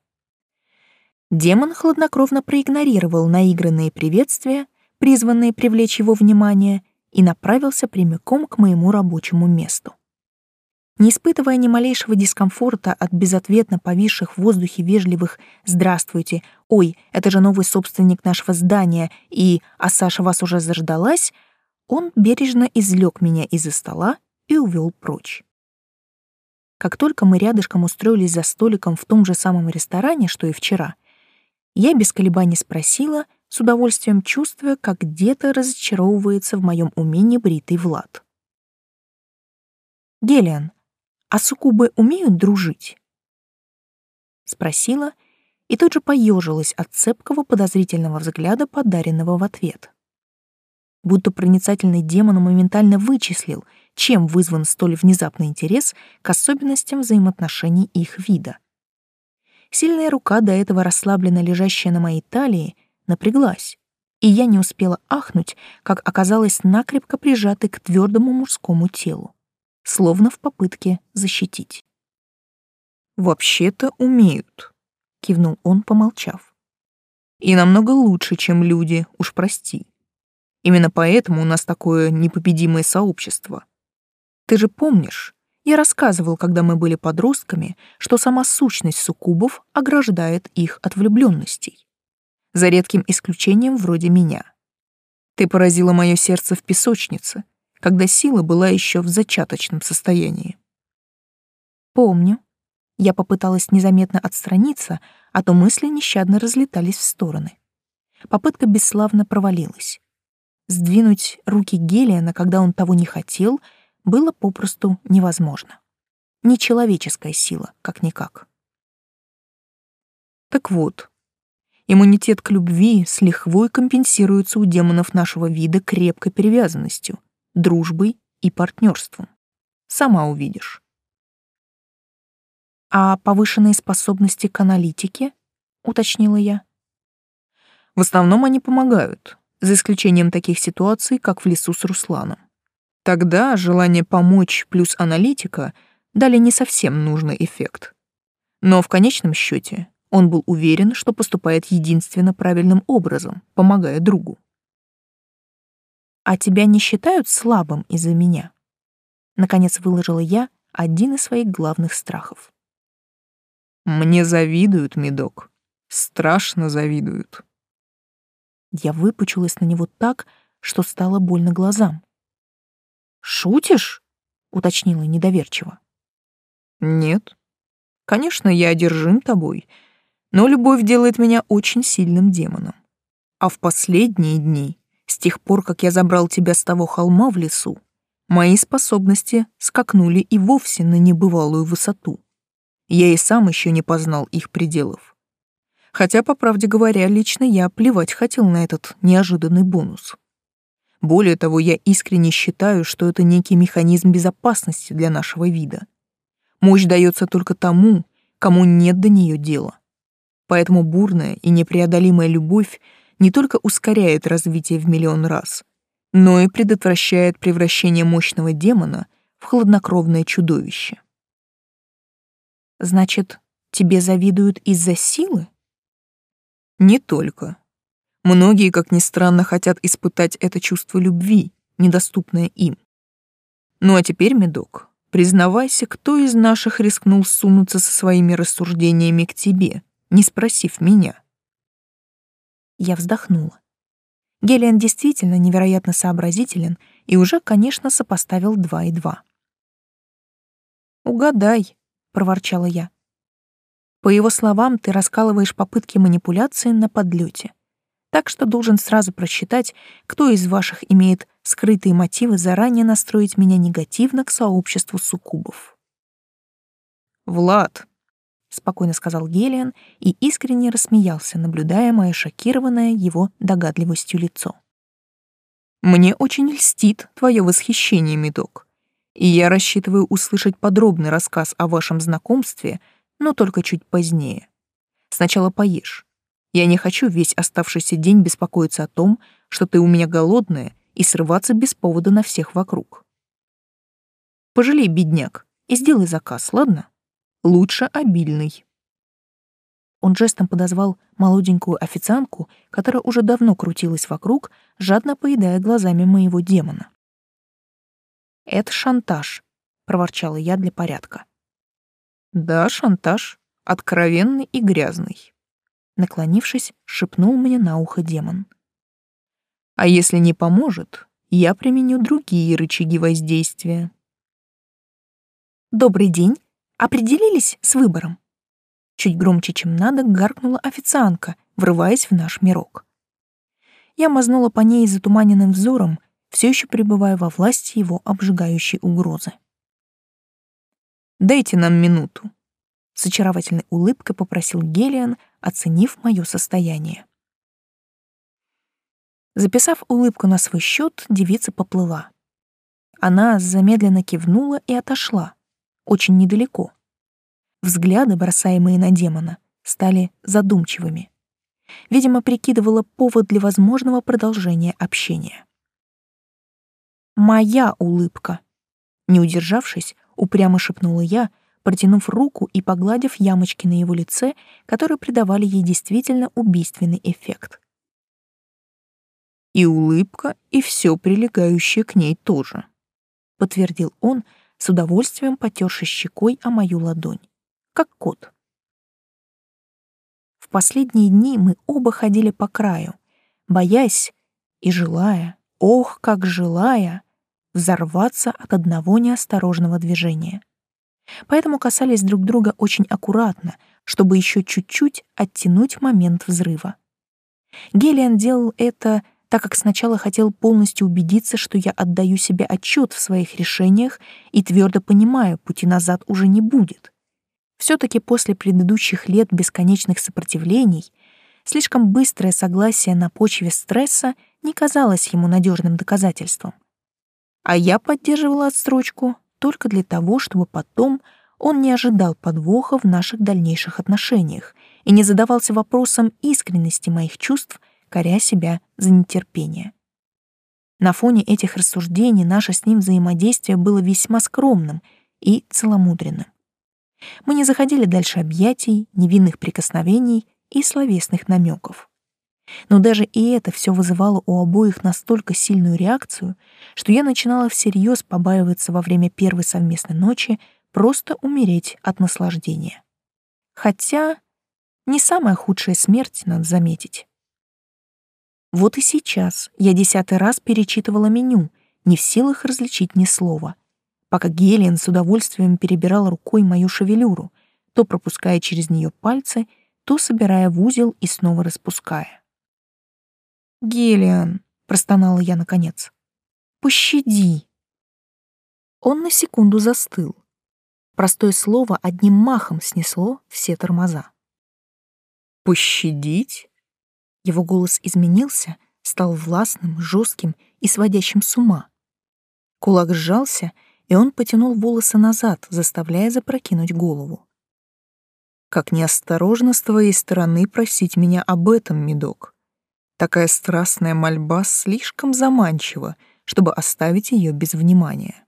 Демон хладнокровно проигнорировал наигранные приветствия, призванные привлечь его внимание, и направился прямиком к моему рабочему месту. Не испытывая ни малейшего дискомфорта от безответно повисших в воздухе вежливых «Здравствуйте», «Ой, это же новый собственник нашего здания» и «А Саша вас уже заждалась», он бережно извлек меня из-за стола и увел прочь. Как только мы рядышком устроились за столиком в том же самом ресторане, что и вчера, я без колебаний спросила, с удовольствием чувствуя, как где-то разочаровывается в моем умении бритый Влад. «Гелиан, а суккубы умеют дружить? Спросила и тут же поежилась от цепкого подозрительного взгляда, подаренного в ответ. Будто проницательный демон моментально вычислил, чем вызван столь внезапный интерес к особенностям взаимоотношений их вида. Сильная рука, до этого расслабленно лежащая на моей талии, напряглась, и я не успела ахнуть, как оказалась накрепко прижатой к твердому мужскому телу словно в попытке защитить. «Вообще-то умеют», — кивнул он, помолчав. «И намного лучше, чем люди, уж прости. Именно поэтому у нас такое непобедимое сообщество. Ты же помнишь, я рассказывал, когда мы были подростками, что сама сущность суккубов ограждает их от влюбленностей. За редким исключением вроде меня. Ты поразила мое сердце в песочнице — когда сила была еще в зачаточном состоянии. Помню. Я попыталась незаметно отстраниться, а то мысли нещадно разлетались в стороны. Попытка бесславно провалилась. Сдвинуть руки Гелиана, когда он того не хотел, было попросту невозможно. Нечеловеческая сила, как-никак. Так вот, иммунитет к любви с лихвой компенсируется у демонов нашего вида крепкой привязанностью, дружбой и партнерством. Сама увидишь. А повышенные способности к аналитике, уточнила я. В основном они помогают, за исключением таких ситуаций, как в лесу с Русланом. Тогда желание помочь плюс аналитика дали не совсем нужный эффект. Но в конечном счете он был уверен, что поступает единственно правильным образом, помогая другу. А тебя не считают слабым из-за меня? Наконец выложила я один из своих главных страхов. Мне завидуют, медок. Страшно завидуют. Я выпучилась на него так, что стало больно глазам. «Шутишь?» — уточнила недоверчиво. «Нет. Конечно, я одержим тобой, но любовь делает меня очень сильным демоном. А в последние дни с тех пор, как я забрал тебя с того холма в лесу, мои способности скакнули и вовсе на небывалую высоту. Я и сам еще не познал их пределов. Хотя, по правде говоря, лично я плевать хотел на этот неожиданный бонус. Более того, я искренне считаю, что это некий механизм безопасности для нашего вида. Мощь дается только тому, кому нет до нее дела. Поэтому бурная и непреодолимая любовь не только ускоряет развитие в миллион раз, но и предотвращает превращение мощного демона в хладнокровное чудовище. Значит, тебе завидуют из-за силы? Не только. Многие, как ни странно, хотят испытать это чувство любви, недоступное им. Ну а теперь, медок, признавайся, кто из наших рискнул сунуться со своими рассуждениями к тебе, не спросив меня?» Я вздохнула. Гелиан действительно невероятно сообразителен и уже, конечно, сопоставил два и два. «Угадай», — проворчала я. По его словам, ты раскалываешь попытки манипуляции на подлете. Так что должен сразу просчитать, кто из ваших имеет скрытые мотивы заранее настроить меня негативно к сообществу суккубов. «Влад», — спокойно сказал Гелиан и искренне рассмеялся, наблюдая мое шокированное его догадливостью лицо. «Мне очень льстит твое восхищение, Медок, и я рассчитываю услышать подробный рассказ о вашем знакомстве, но только чуть позднее. Сначала поешь. Я не хочу весь оставшийся день беспокоиться о том, что ты у меня голодная, и срываться без повода на всех вокруг. Пожалей, бедняк, и сделай заказ, ладно?» лучше обильный. Он жестом подозвал молоденькую официантку, которая уже давно крутилась вокруг, жадно поедая глазами моего демона. «Это шантаж», — проворчала я для порядка. «Да, шантаж, откровенный и грязный», — наклонившись, шепнул мне на ухо демон. «А если не поможет, я применю другие рычаги воздействия». «Добрый день», Определились с выбором?» Чуть громче, чем надо, гаркнула официантка, врываясь в наш мирок. Я мазнула по ней затуманенным взором, все еще пребывая во власти его обжигающей угрозы. «Дайте нам минуту», — с очаровательной улыбкой попросил Гелиан, оценив мое состояние. Записав улыбку на свой счет, девица поплыла. Она замедленно кивнула и отошла, очень недалеко. Взгляды, бросаемые на демона, стали задумчивыми. Видимо, прикидывала повод для возможного продолжения общения. «Моя улыбка!» Не удержавшись, упрямо шепнула я, протянув руку и погладив ямочки на его лице, которые придавали ей действительно убийственный эффект. «И улыбка, и все прилегающее к ней тоже», — подтвердил он, с удовольствием потерши щекой о мою ладонь, как кот. В последние дни мы оба ходили по краю, боясь и желая, ох, как желая, взорваться от одного неосторожного движения. Поэтому касались друг друга очень аккуратно, чтобы еще чуть-чуть оттянуть момент взрыва. Гелиан делал это так как сначала хотел полностью убедиться, что я отдаю себе отчет в своих решениях и твердо понимаю, пути назад уже не будет. Все-таки после предыдущих лет бесконечных сопротивлений слишком быстрое согласие на почве стресса не казалось ему надежным доказательством. А я поддерживала отсрочку только для того, чтобы потом он не ожидал подвоха в наших дальнейших отношениях и не задавался вопросом искренности моих чувств коря себя за нетерпение. На фоне этих рассуждений наше с ним взаимодействие было весьма скромным и целомудренным. Мы не заходили дальше объятий, невинных прикосновений и словесных намеков. Но даже и это все вызывало у обоих настолько сильную реакцию, что я начинала всерьез побаиваться во время первой совместной ночи просто умереть от наслаждения. Хотя не самая худшая смерть, надо заметить. Вот и сейчас я десятый раз перечитывала меню, не в силах различить ни слова, пока Гелиан с удовольствием перебирал рукой мою шевелюру, то пропуская через нее пальцы, то собирая в узел и снова распуская. «Гелиан», — простонала я наконец, — «пощади». Он на секунду застыл. Простое слово одним махом снесло все тормоза. «Пощадить?» Его голос изменился, стал властным, жестким и сводящим с ума. Кулак сжался, и он потянул волосы назад, заставляя запрокинуть голову. «Как неосторожно с твоей стороны просить меня об этом, медок. Такая страстная мольба слишком заманчива, чтобы оставить ее без внимания».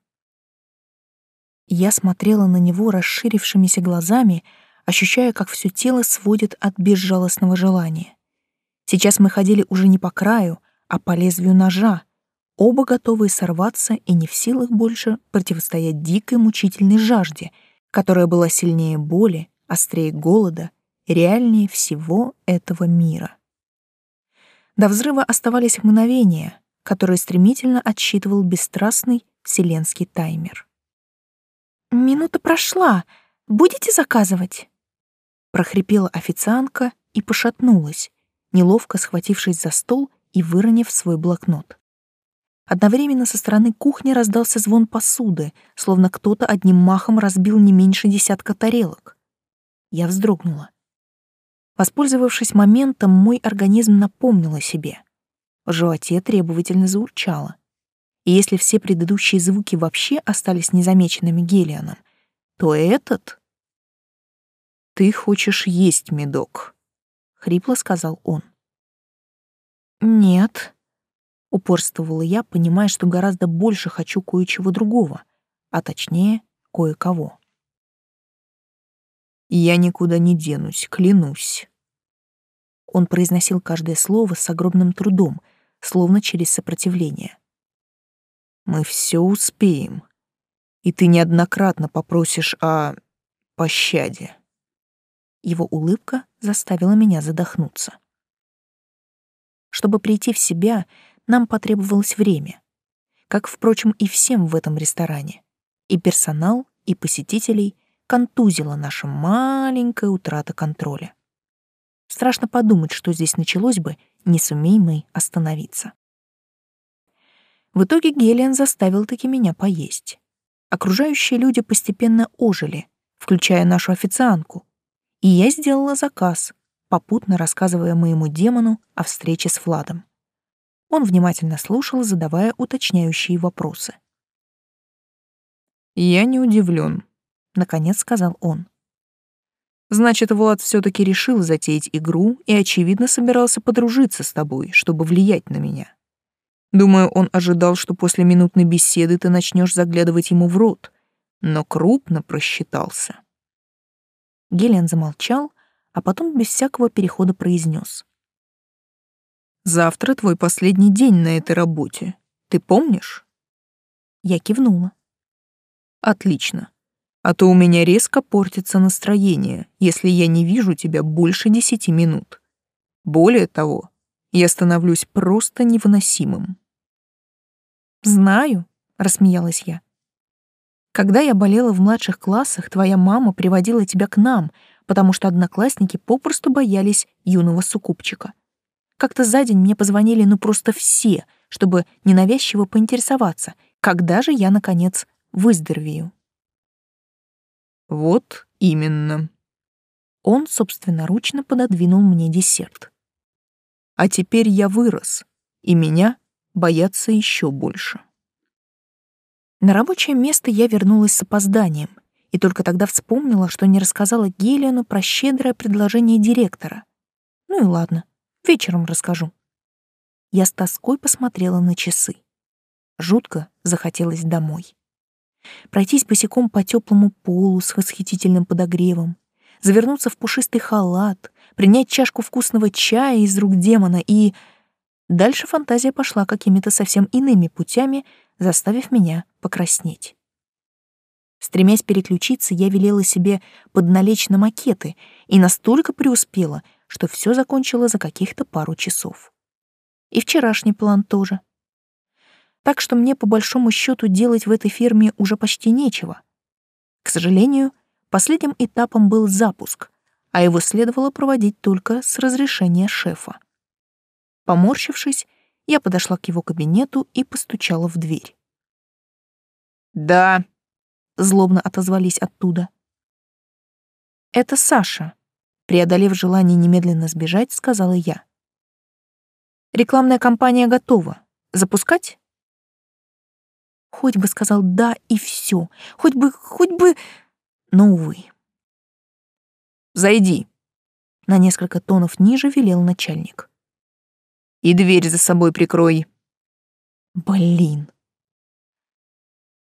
Я смотрела на него расширившимися глазами, ощущая, как все тело сводит от безжалостного желания. Сейчас мы ходили уже не по краю, а по лезвию ножа. оба готовые сорваться и не в силах больше противостоять дикой мучительной жажде, которая была сильнее боли, острее голода, реальнее всего этого мира. До взрыва оставались мгновения, которые стремительно отсчитывал бесстрастный вселенский таймер. «Минута прошла. Будете заказывать?» прохрипела официантка и пошатнулась, неловко схватившись за стол и выронив свой блокнот. Одновременно со стороны кухни раздался звон посуды, словно кто-то одним махом разбил не меньше десятка тарелок. Я вздрогнула. Воспользовавшись моментом, мой организм напомнил о себе. В животе требовательно заурчало. И если все предыдущие звуки вообще остались незамеченными Гелианом, то этот... «Ты хочешь есть, медок», — хрипло сказал он. «Нет», — упорствовала я, понимая, что гораздо больше хочу кое-чего другого, а точнее, кое-кого. «Я никуда не денусь, клянусь». Он произносил каждое слово с огромным трудом, словно через сопротивление. «Мы все успеем, и ты неоднократно попросишь о пощаде». Его улыбка заставила меня задохнуться. Чтобы прийти в себя, нам потребовалось время, как, впрочем, и всем в этом ресторане. И персонал, и посетителей контузила наша маленькая утрата контроля. Страшно подумать, что здесь началось бы, не сумей мы остановиться. В итоге Гелиан заставил таки меня поесть. Окружающие люди постепенно ожили, включая нашу официантку, и я сделала заказ, попутно рассказывая моему демону о встрече с Владом. Он внимательно слушал, задавая уточняющие вопросы. «Я не удивлен», — наконец сказал он. «Значит, Влад все таки решил затеять игру и, очевидно, собирался подружиться с тобой, чтобы влиять на меня. Думаю, он ожидал, что после минутной беседы ты начнешь заглядывать ему в рот, но крупно просчитался». Гелиан замолчал, а потом без всякого перехода произнес: Завтра твой последний день на этой работе. Ты помнишь? Я кивнула. Отлично. А то у меня резко портится настроение, если я не вижу тебя больше десяти минут. Более того, я становлюсь просто невыносимым. Знаю, рассмеялась я. Когда я болела в младших классах, твоя мама приводила тебя к нам, потому что одноклассники попросту боялись юного сукупчика. Как-то за день мне позвонили ну просто все, чтобы ненавязчиво поинтересоваться, когда же я, наконец, выздоровею. Вот именно. Он собственноручно пододвинул мне десерт. А теперь я вырос, и меня боятся еще больше. На рабочее место я вернулась с опозданием и только тогда вспомнила, что не рассказала Гелиону про щедрое предложение директора. Ну и ладно, Вечером расскажу. Я с тоской посмотрела на часы. Жутко захотелось домой. Пройтись босиком по теплому полу с восхитительным подогревом, завернуться в пушистый халат, принять чашку вкусного чая из рук демона и... Дальше фантазия пошла какими-то совсем иными путями, заставив меня покраснеть. Стремясь переключиться, я велела себе подналечь на макеты и настолько преуспела, что все закончила за каких-то пару часов. И вчерашний план тоже. Так что мне по большому счету делать в этой фирме уже почти нечего. К сожалению, последним этапом был запуск, а его следовало проводить только с разрешения шефа. Поморщившись, я подошла к его кабинету и постучала в дверь. «Да», — злобно отозвались оттуда. «Это Саша», Преодолев желание немедленно сбежать, сказала я. «Рекламная кампания готова. Запускать?» Хоть бы сказал «да» и все. Хоть бы, хоть бы... Но, увы. «Зайди», — на несколько тонов ниже велел начальник. «И дверь за собой прикрой». «Блин».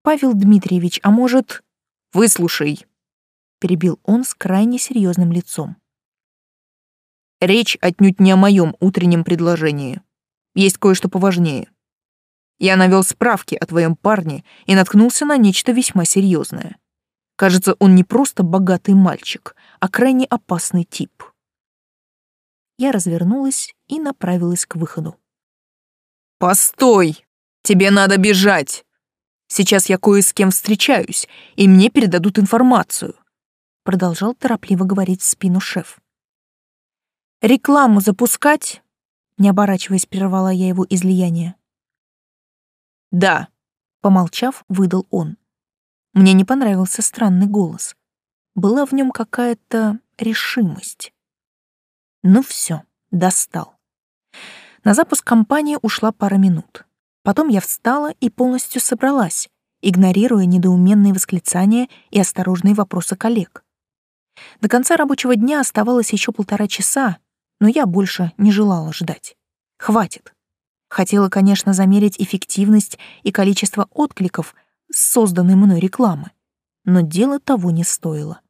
«Павел Дмитриевич, а может...» «Выслушай», — перебил он с крайне серьезным лицом. Речь отнюдь не о моем утреннем предложении. Есть кое-что поважнее. Я навел справки о твоем парне и наткнулся на нечто весьма серьезное. Кажется, он не просто богатый мальчик, а крайне опасный тип. Я развернулась и направилась к выходу. «Постой! Тебе надо бежать! Сейчас я кое с кем встречаюсь, и мне передадут информацию», продолжал торопливо говорить в спину шеф. «Рекламу запускать?» Не оборачиваясь, прервала я его излияние. «Да», — помолчав, выдал он. Мне не понравился странный голос. Была в нем какая-то решимость. Ну все, достал. На запуск кампании ушла пара минут. Потом я встала и полностью собралась, игнорируя недоуменные восклицания и осторожные вопросы коллег. До конца рабочего дня оставалось еще полтора часа, но я больше не желала ждать. Хватит. Хотела, конечно, замерить эффективность и количество откликов созданной мной рекламы, но дело того не стоило.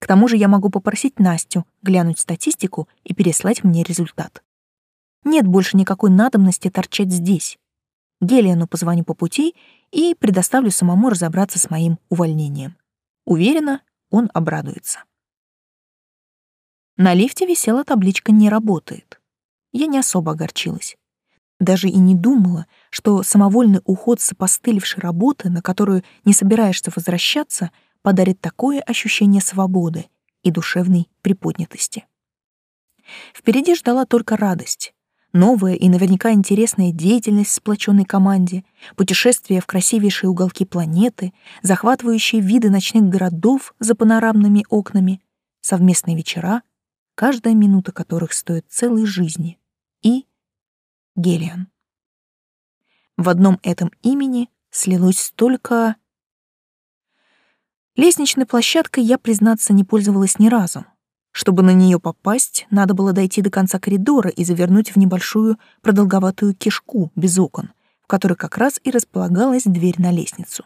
К тому же я могу попросить Настю глянуть статистику и переслать мне результат. Нет больше никакой надобности торчать здесь. Гелиану позвоню по пути и предоставлю самому разобраться с моим увольнением. Уверена, он обрадуется. На лифте висела табличка «Не работает». Я не особо огорчилась. Даже и не думала, что самовольный уход с опостылевшей работы, на которую не собираешься возвращаться, подарит такое ощущение свободы и душевной приподнятости. Впереди ждала только радость. Новая и наверняка интересная деятельность в сплоченной команде, путешествия в красивейшие уголки планеты, захватывающие виды ночных городов за панорамными окнами, совместные вечера, каждая минута которых стоит целой жизни, и Гелиан. В одном этом имени слилось столько... Лестничной площадкой я, признаться, не пользовалась ни разу. Чтобы на нее попасть, надо было дойти до конца коридора и завернуть в небольшую продолговатую кишку без окон, в которой как раз и располагалась дверь на лестницу.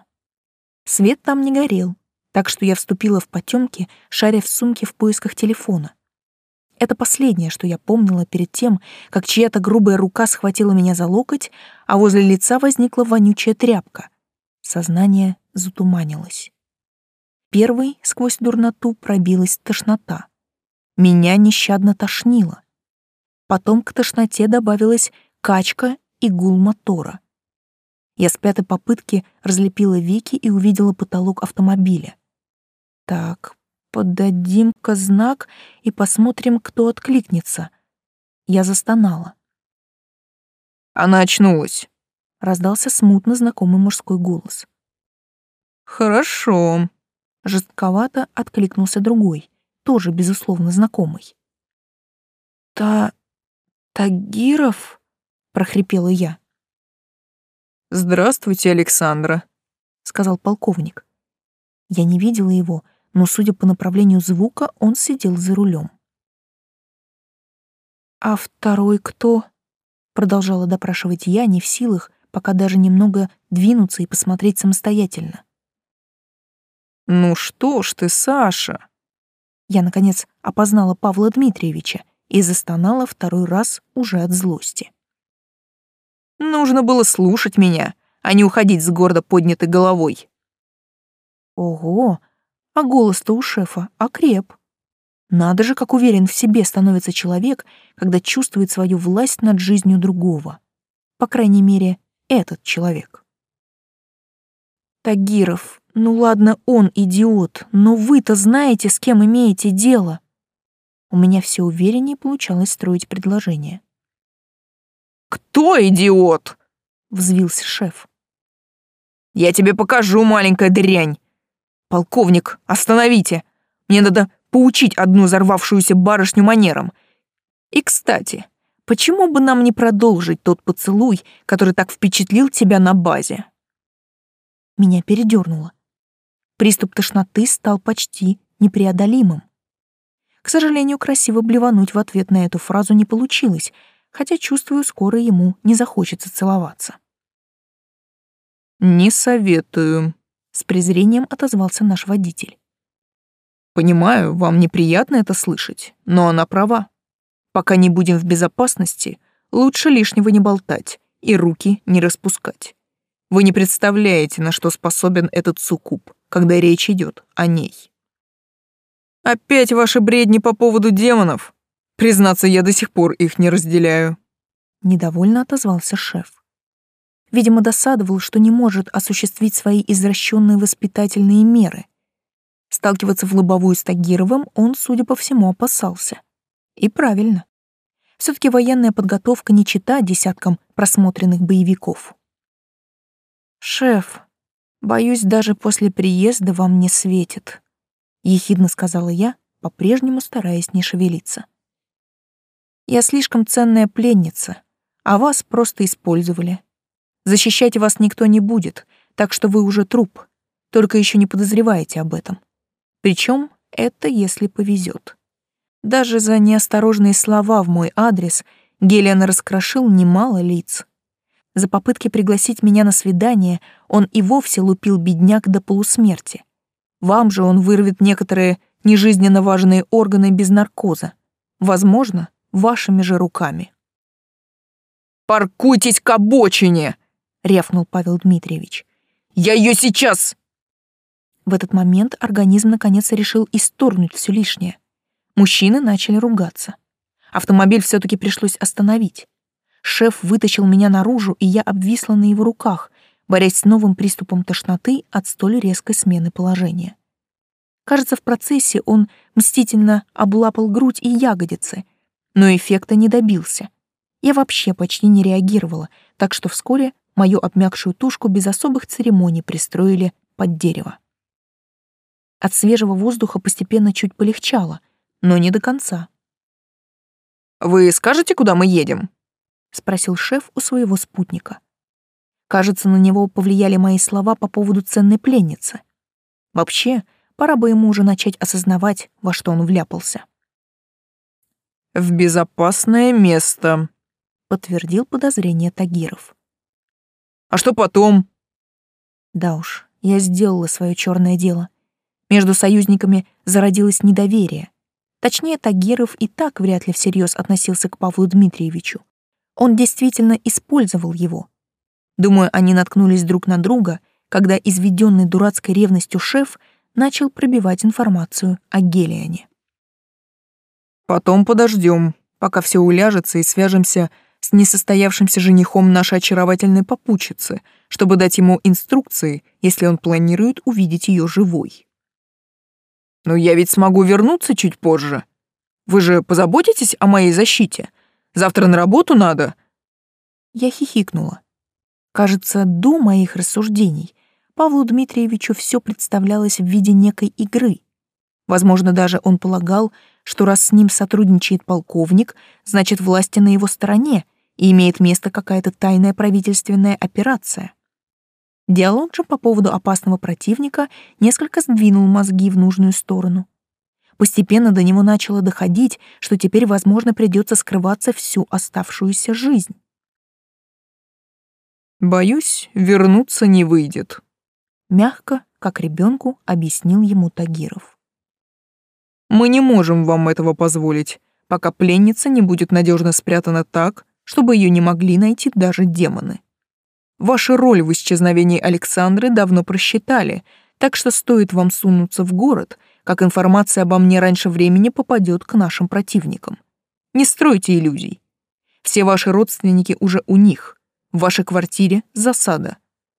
Свет там не горел, так что я вступила в потемки, шаря в сумке в поисках телефона. Это последнее, что я помнила перед тем, как чья-то грубая рука схватила меня за локоть, а возле лица возникла вонючая тряпка. Сознание затуманилось. Первой сквозь дурноту пробилась тошнота. Меня нещадно тошнило. Потом к тошноте добавилась качка и гул мотора. Я с пятой попытки разлепила веки и увидела потолок автомобиля. Так, Поддадим-ка знак и посмотрим, кто откликнется. Я застонала. Она очнулась. Раздался смутно знакомый мужской голос. Хорошо. Жестковато откликнулся другой, тоже, безусловно, знакомый. Та... Тагиров? прохрипела я. «Здравствуйте, Александра», — сказал полковник. Я не видела его, — но, судя по направлению звука, он сидел за рулем. «А второй кто?» — продолжала допрашивать я, не в силах, пока даже немного двинуться и посмотреть самостоятельно. «Ну что ж ты, Саша?» Я, наконец, опознала Павла Дмитриевича и застонала второй раз уже от злости. «Нужно было слушать меня, а не уходить с гордо поднятой головой». «Ого, а голос-то у шефа окреп. Надо же, как уверен в себе становится человек, когда чувствует свою власть над жизнью другого. По крайней мере, этот человек. Тагиров, ну ладно, он идиот, но вы-то знаете, с кем имеете дело. У меня все увереннее получалось строить предложение. «Кто идиот?» — взвился шеф. «Я тебе покажу, маленькая дрянь. «Полковник, остановите! Мне надо поучить одну взорвавшуюся барышню манерам. И, кстати, почему бы нам не продолжить тот поцелуй, который так впечатлил тебя на базе?» Меня передернуло. Приступ тошноты стал почти непреодолимым. К сожалению, красиво блевануть в ответ на эту фразу не получилось, хотя, чувствую, скоро ему не захочется целоваться. «Не советую», с презрением отозвался наш водитель. Понимаю, вам неприятно это слышать, но она права. Пока не будем в безопасности, лучше лишнего не болтать и руки не распускать. Вы не представляете, на что способен этот суккуб, когда речь идет о ней. Опять ваши бредни по поводу демонов. Признаться, я до сих пор их не разделяю. Недовольно отозвался шеф. Видимо, досадовал, что не может осуществить свои извращенные воспитательные меры. Сталкиваться в лобовую с Тагировым он, судя по всему, опасался. И правильно. все таки военная подготовка не чита десяткам просмотренных боевиков. «Шеф, боюсь, даже после приезда вам не светит», — ехидно сказала я, по-прежнему стараясь не шевелиться. «Я слишком ценная пленница, а вас просто использовали. Защищать вас никто не будет, так что вы уже труп, только еще не подозреваете об этом. Причем это если повезет. Даже за неосторожные слова в мой адрес Гелиан раскрошил немало лиц. За попытки пригласить меня на свидание он и вовсе лупил бедняк до полусмерти. Вам же он вырвет некоторые нежизненно важные органы без наркоза. Возможно, вашими же руками. «Паркуйтесь к обочине!» — рявкнул Павел Дмитриевич. «Я ее сейчас!» В этот момент организм наконец решил исторгнуть все лишнее. Мужчины начали ругаться. Автомобиль все таки пришлось остановить. Шеф вытащил меня наружу, и я обвисла на его руках, борясь с новым приступом тошноты от столь резкой смены положения. Кажется, в процессе он мстительно облапал грудь и ягодицы, но эффекта не добился. Я вообще почти не реагировала, так что вскоре мою обмякшую тушку без особых церемоний пристроили под дерево. От свежего воздуха постепенно чуть полегчало, но не до конца. «Вы скажете, куда мы едем?» — спросил шеф у своего спутника. Кажется, на него повлияли мои слова по поводу ценной пленницы. Вообще, пора бы ему уже начать осознавать, во что он вляпался. «В безопасное место», — подтвердил подозрение Тагиров. «А что потом?» Да уж, я сделала свое черное дело. Между союзниками зародилось недоверие. Точнее, Тагиров и так вряд ли всерьез относился к Павлу Дмитриевичу. Он действительно использовал его. Думаю, они наткнулись друг на друга, когда изведенный дурацкой ревностью шеф начал пробивать информацию о Гелиане. «Потом подождем, пока все уляжется и свяжемся с несостоявшимся женихом нашей очаровательной попутчицы, чтобы дать ему инструкции, если он планирует увидеть ее живой. Но я ведь смогу вернуться чуть позже. Вы же позаботитесь о моей защите? Завтра на работу надо». Я хихикнула. Кажется, до моих рассуждений Павлу Дмитриевичу все представлялось в виде некой игры. Возможно, даже он полагал, что раз с ним сотрудничает полковник, значит, власти на его стороне и имеет место какая-то тайная правительственная операция. Диалог же по поводу опасного противника несколько сдвинул мозги в нужную сторону. Постепенно до него начало доходить, что теперь, возможно, придется скрываться всю оставшуюся жизнь. «Боюсь, вернуться не выйдет», — мягко, как ребенку, объяснил ему Тагиров. «Мы не можем вам этого позволить, пока пленница не будет надежно спрятана так, чтобы ее не могли найти даже демоны. Вашу роль в исчезновении Александры давно просчитали, так что стоит вам сунуться в город — как информация обо мне раньше времени попадет к нашим противникам. Не стройте иллюзий. Все ваши родственники уже у них. В вашей квартире засада.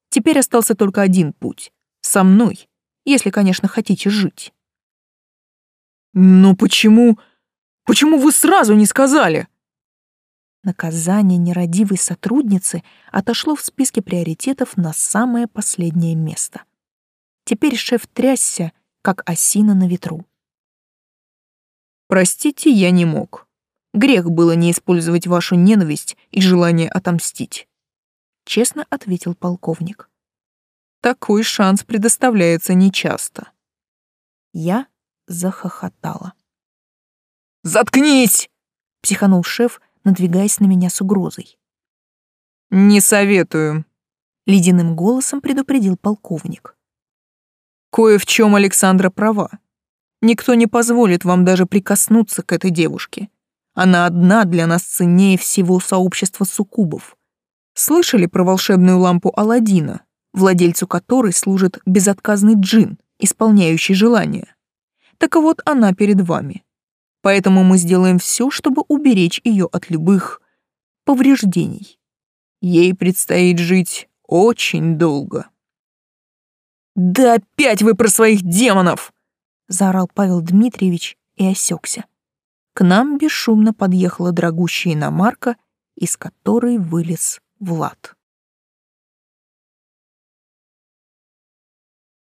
Теперь остался только один путь. Со мной, если, конечно, хотите жить. Но почему... Почему вы сразу не сказали? Наказание нерадивой сотрудницы отошло в списке приоритетов на самое последнее место. Теперь шеф трясся, как осина на ветру. «Простите, я не мог. Грех было не использовать вашу ненависть и желание отомстить», — честно ответил полковник. «Такой шанс предоставляется нечасто». Я захохотала. «Заткнись!» — психанул шеф, надвигаясь на меня с угрозой. «Не советую», — ледяным голосом предупредил полковник. Кое в чем Александра права. Никто не позволит вам даже прикоснуться к этой девушке. Она одна для нас ценнее всего сообщества суккубов. Слышали про волшебную лампу Аладдина, владельцу которой служит безотказный джин, исполняющий желания? Так вот она перед вами. Поэтому мы сделаем все, чтобы уберечь ее от любых повреждений. Ей предстоит жить очень долго. «Да опять вы про своих демонов!» — заорал Павел Дмитриевич и осекся. К нам бесшумно подъехала дорогущая иномарка, из которой вылез Влад.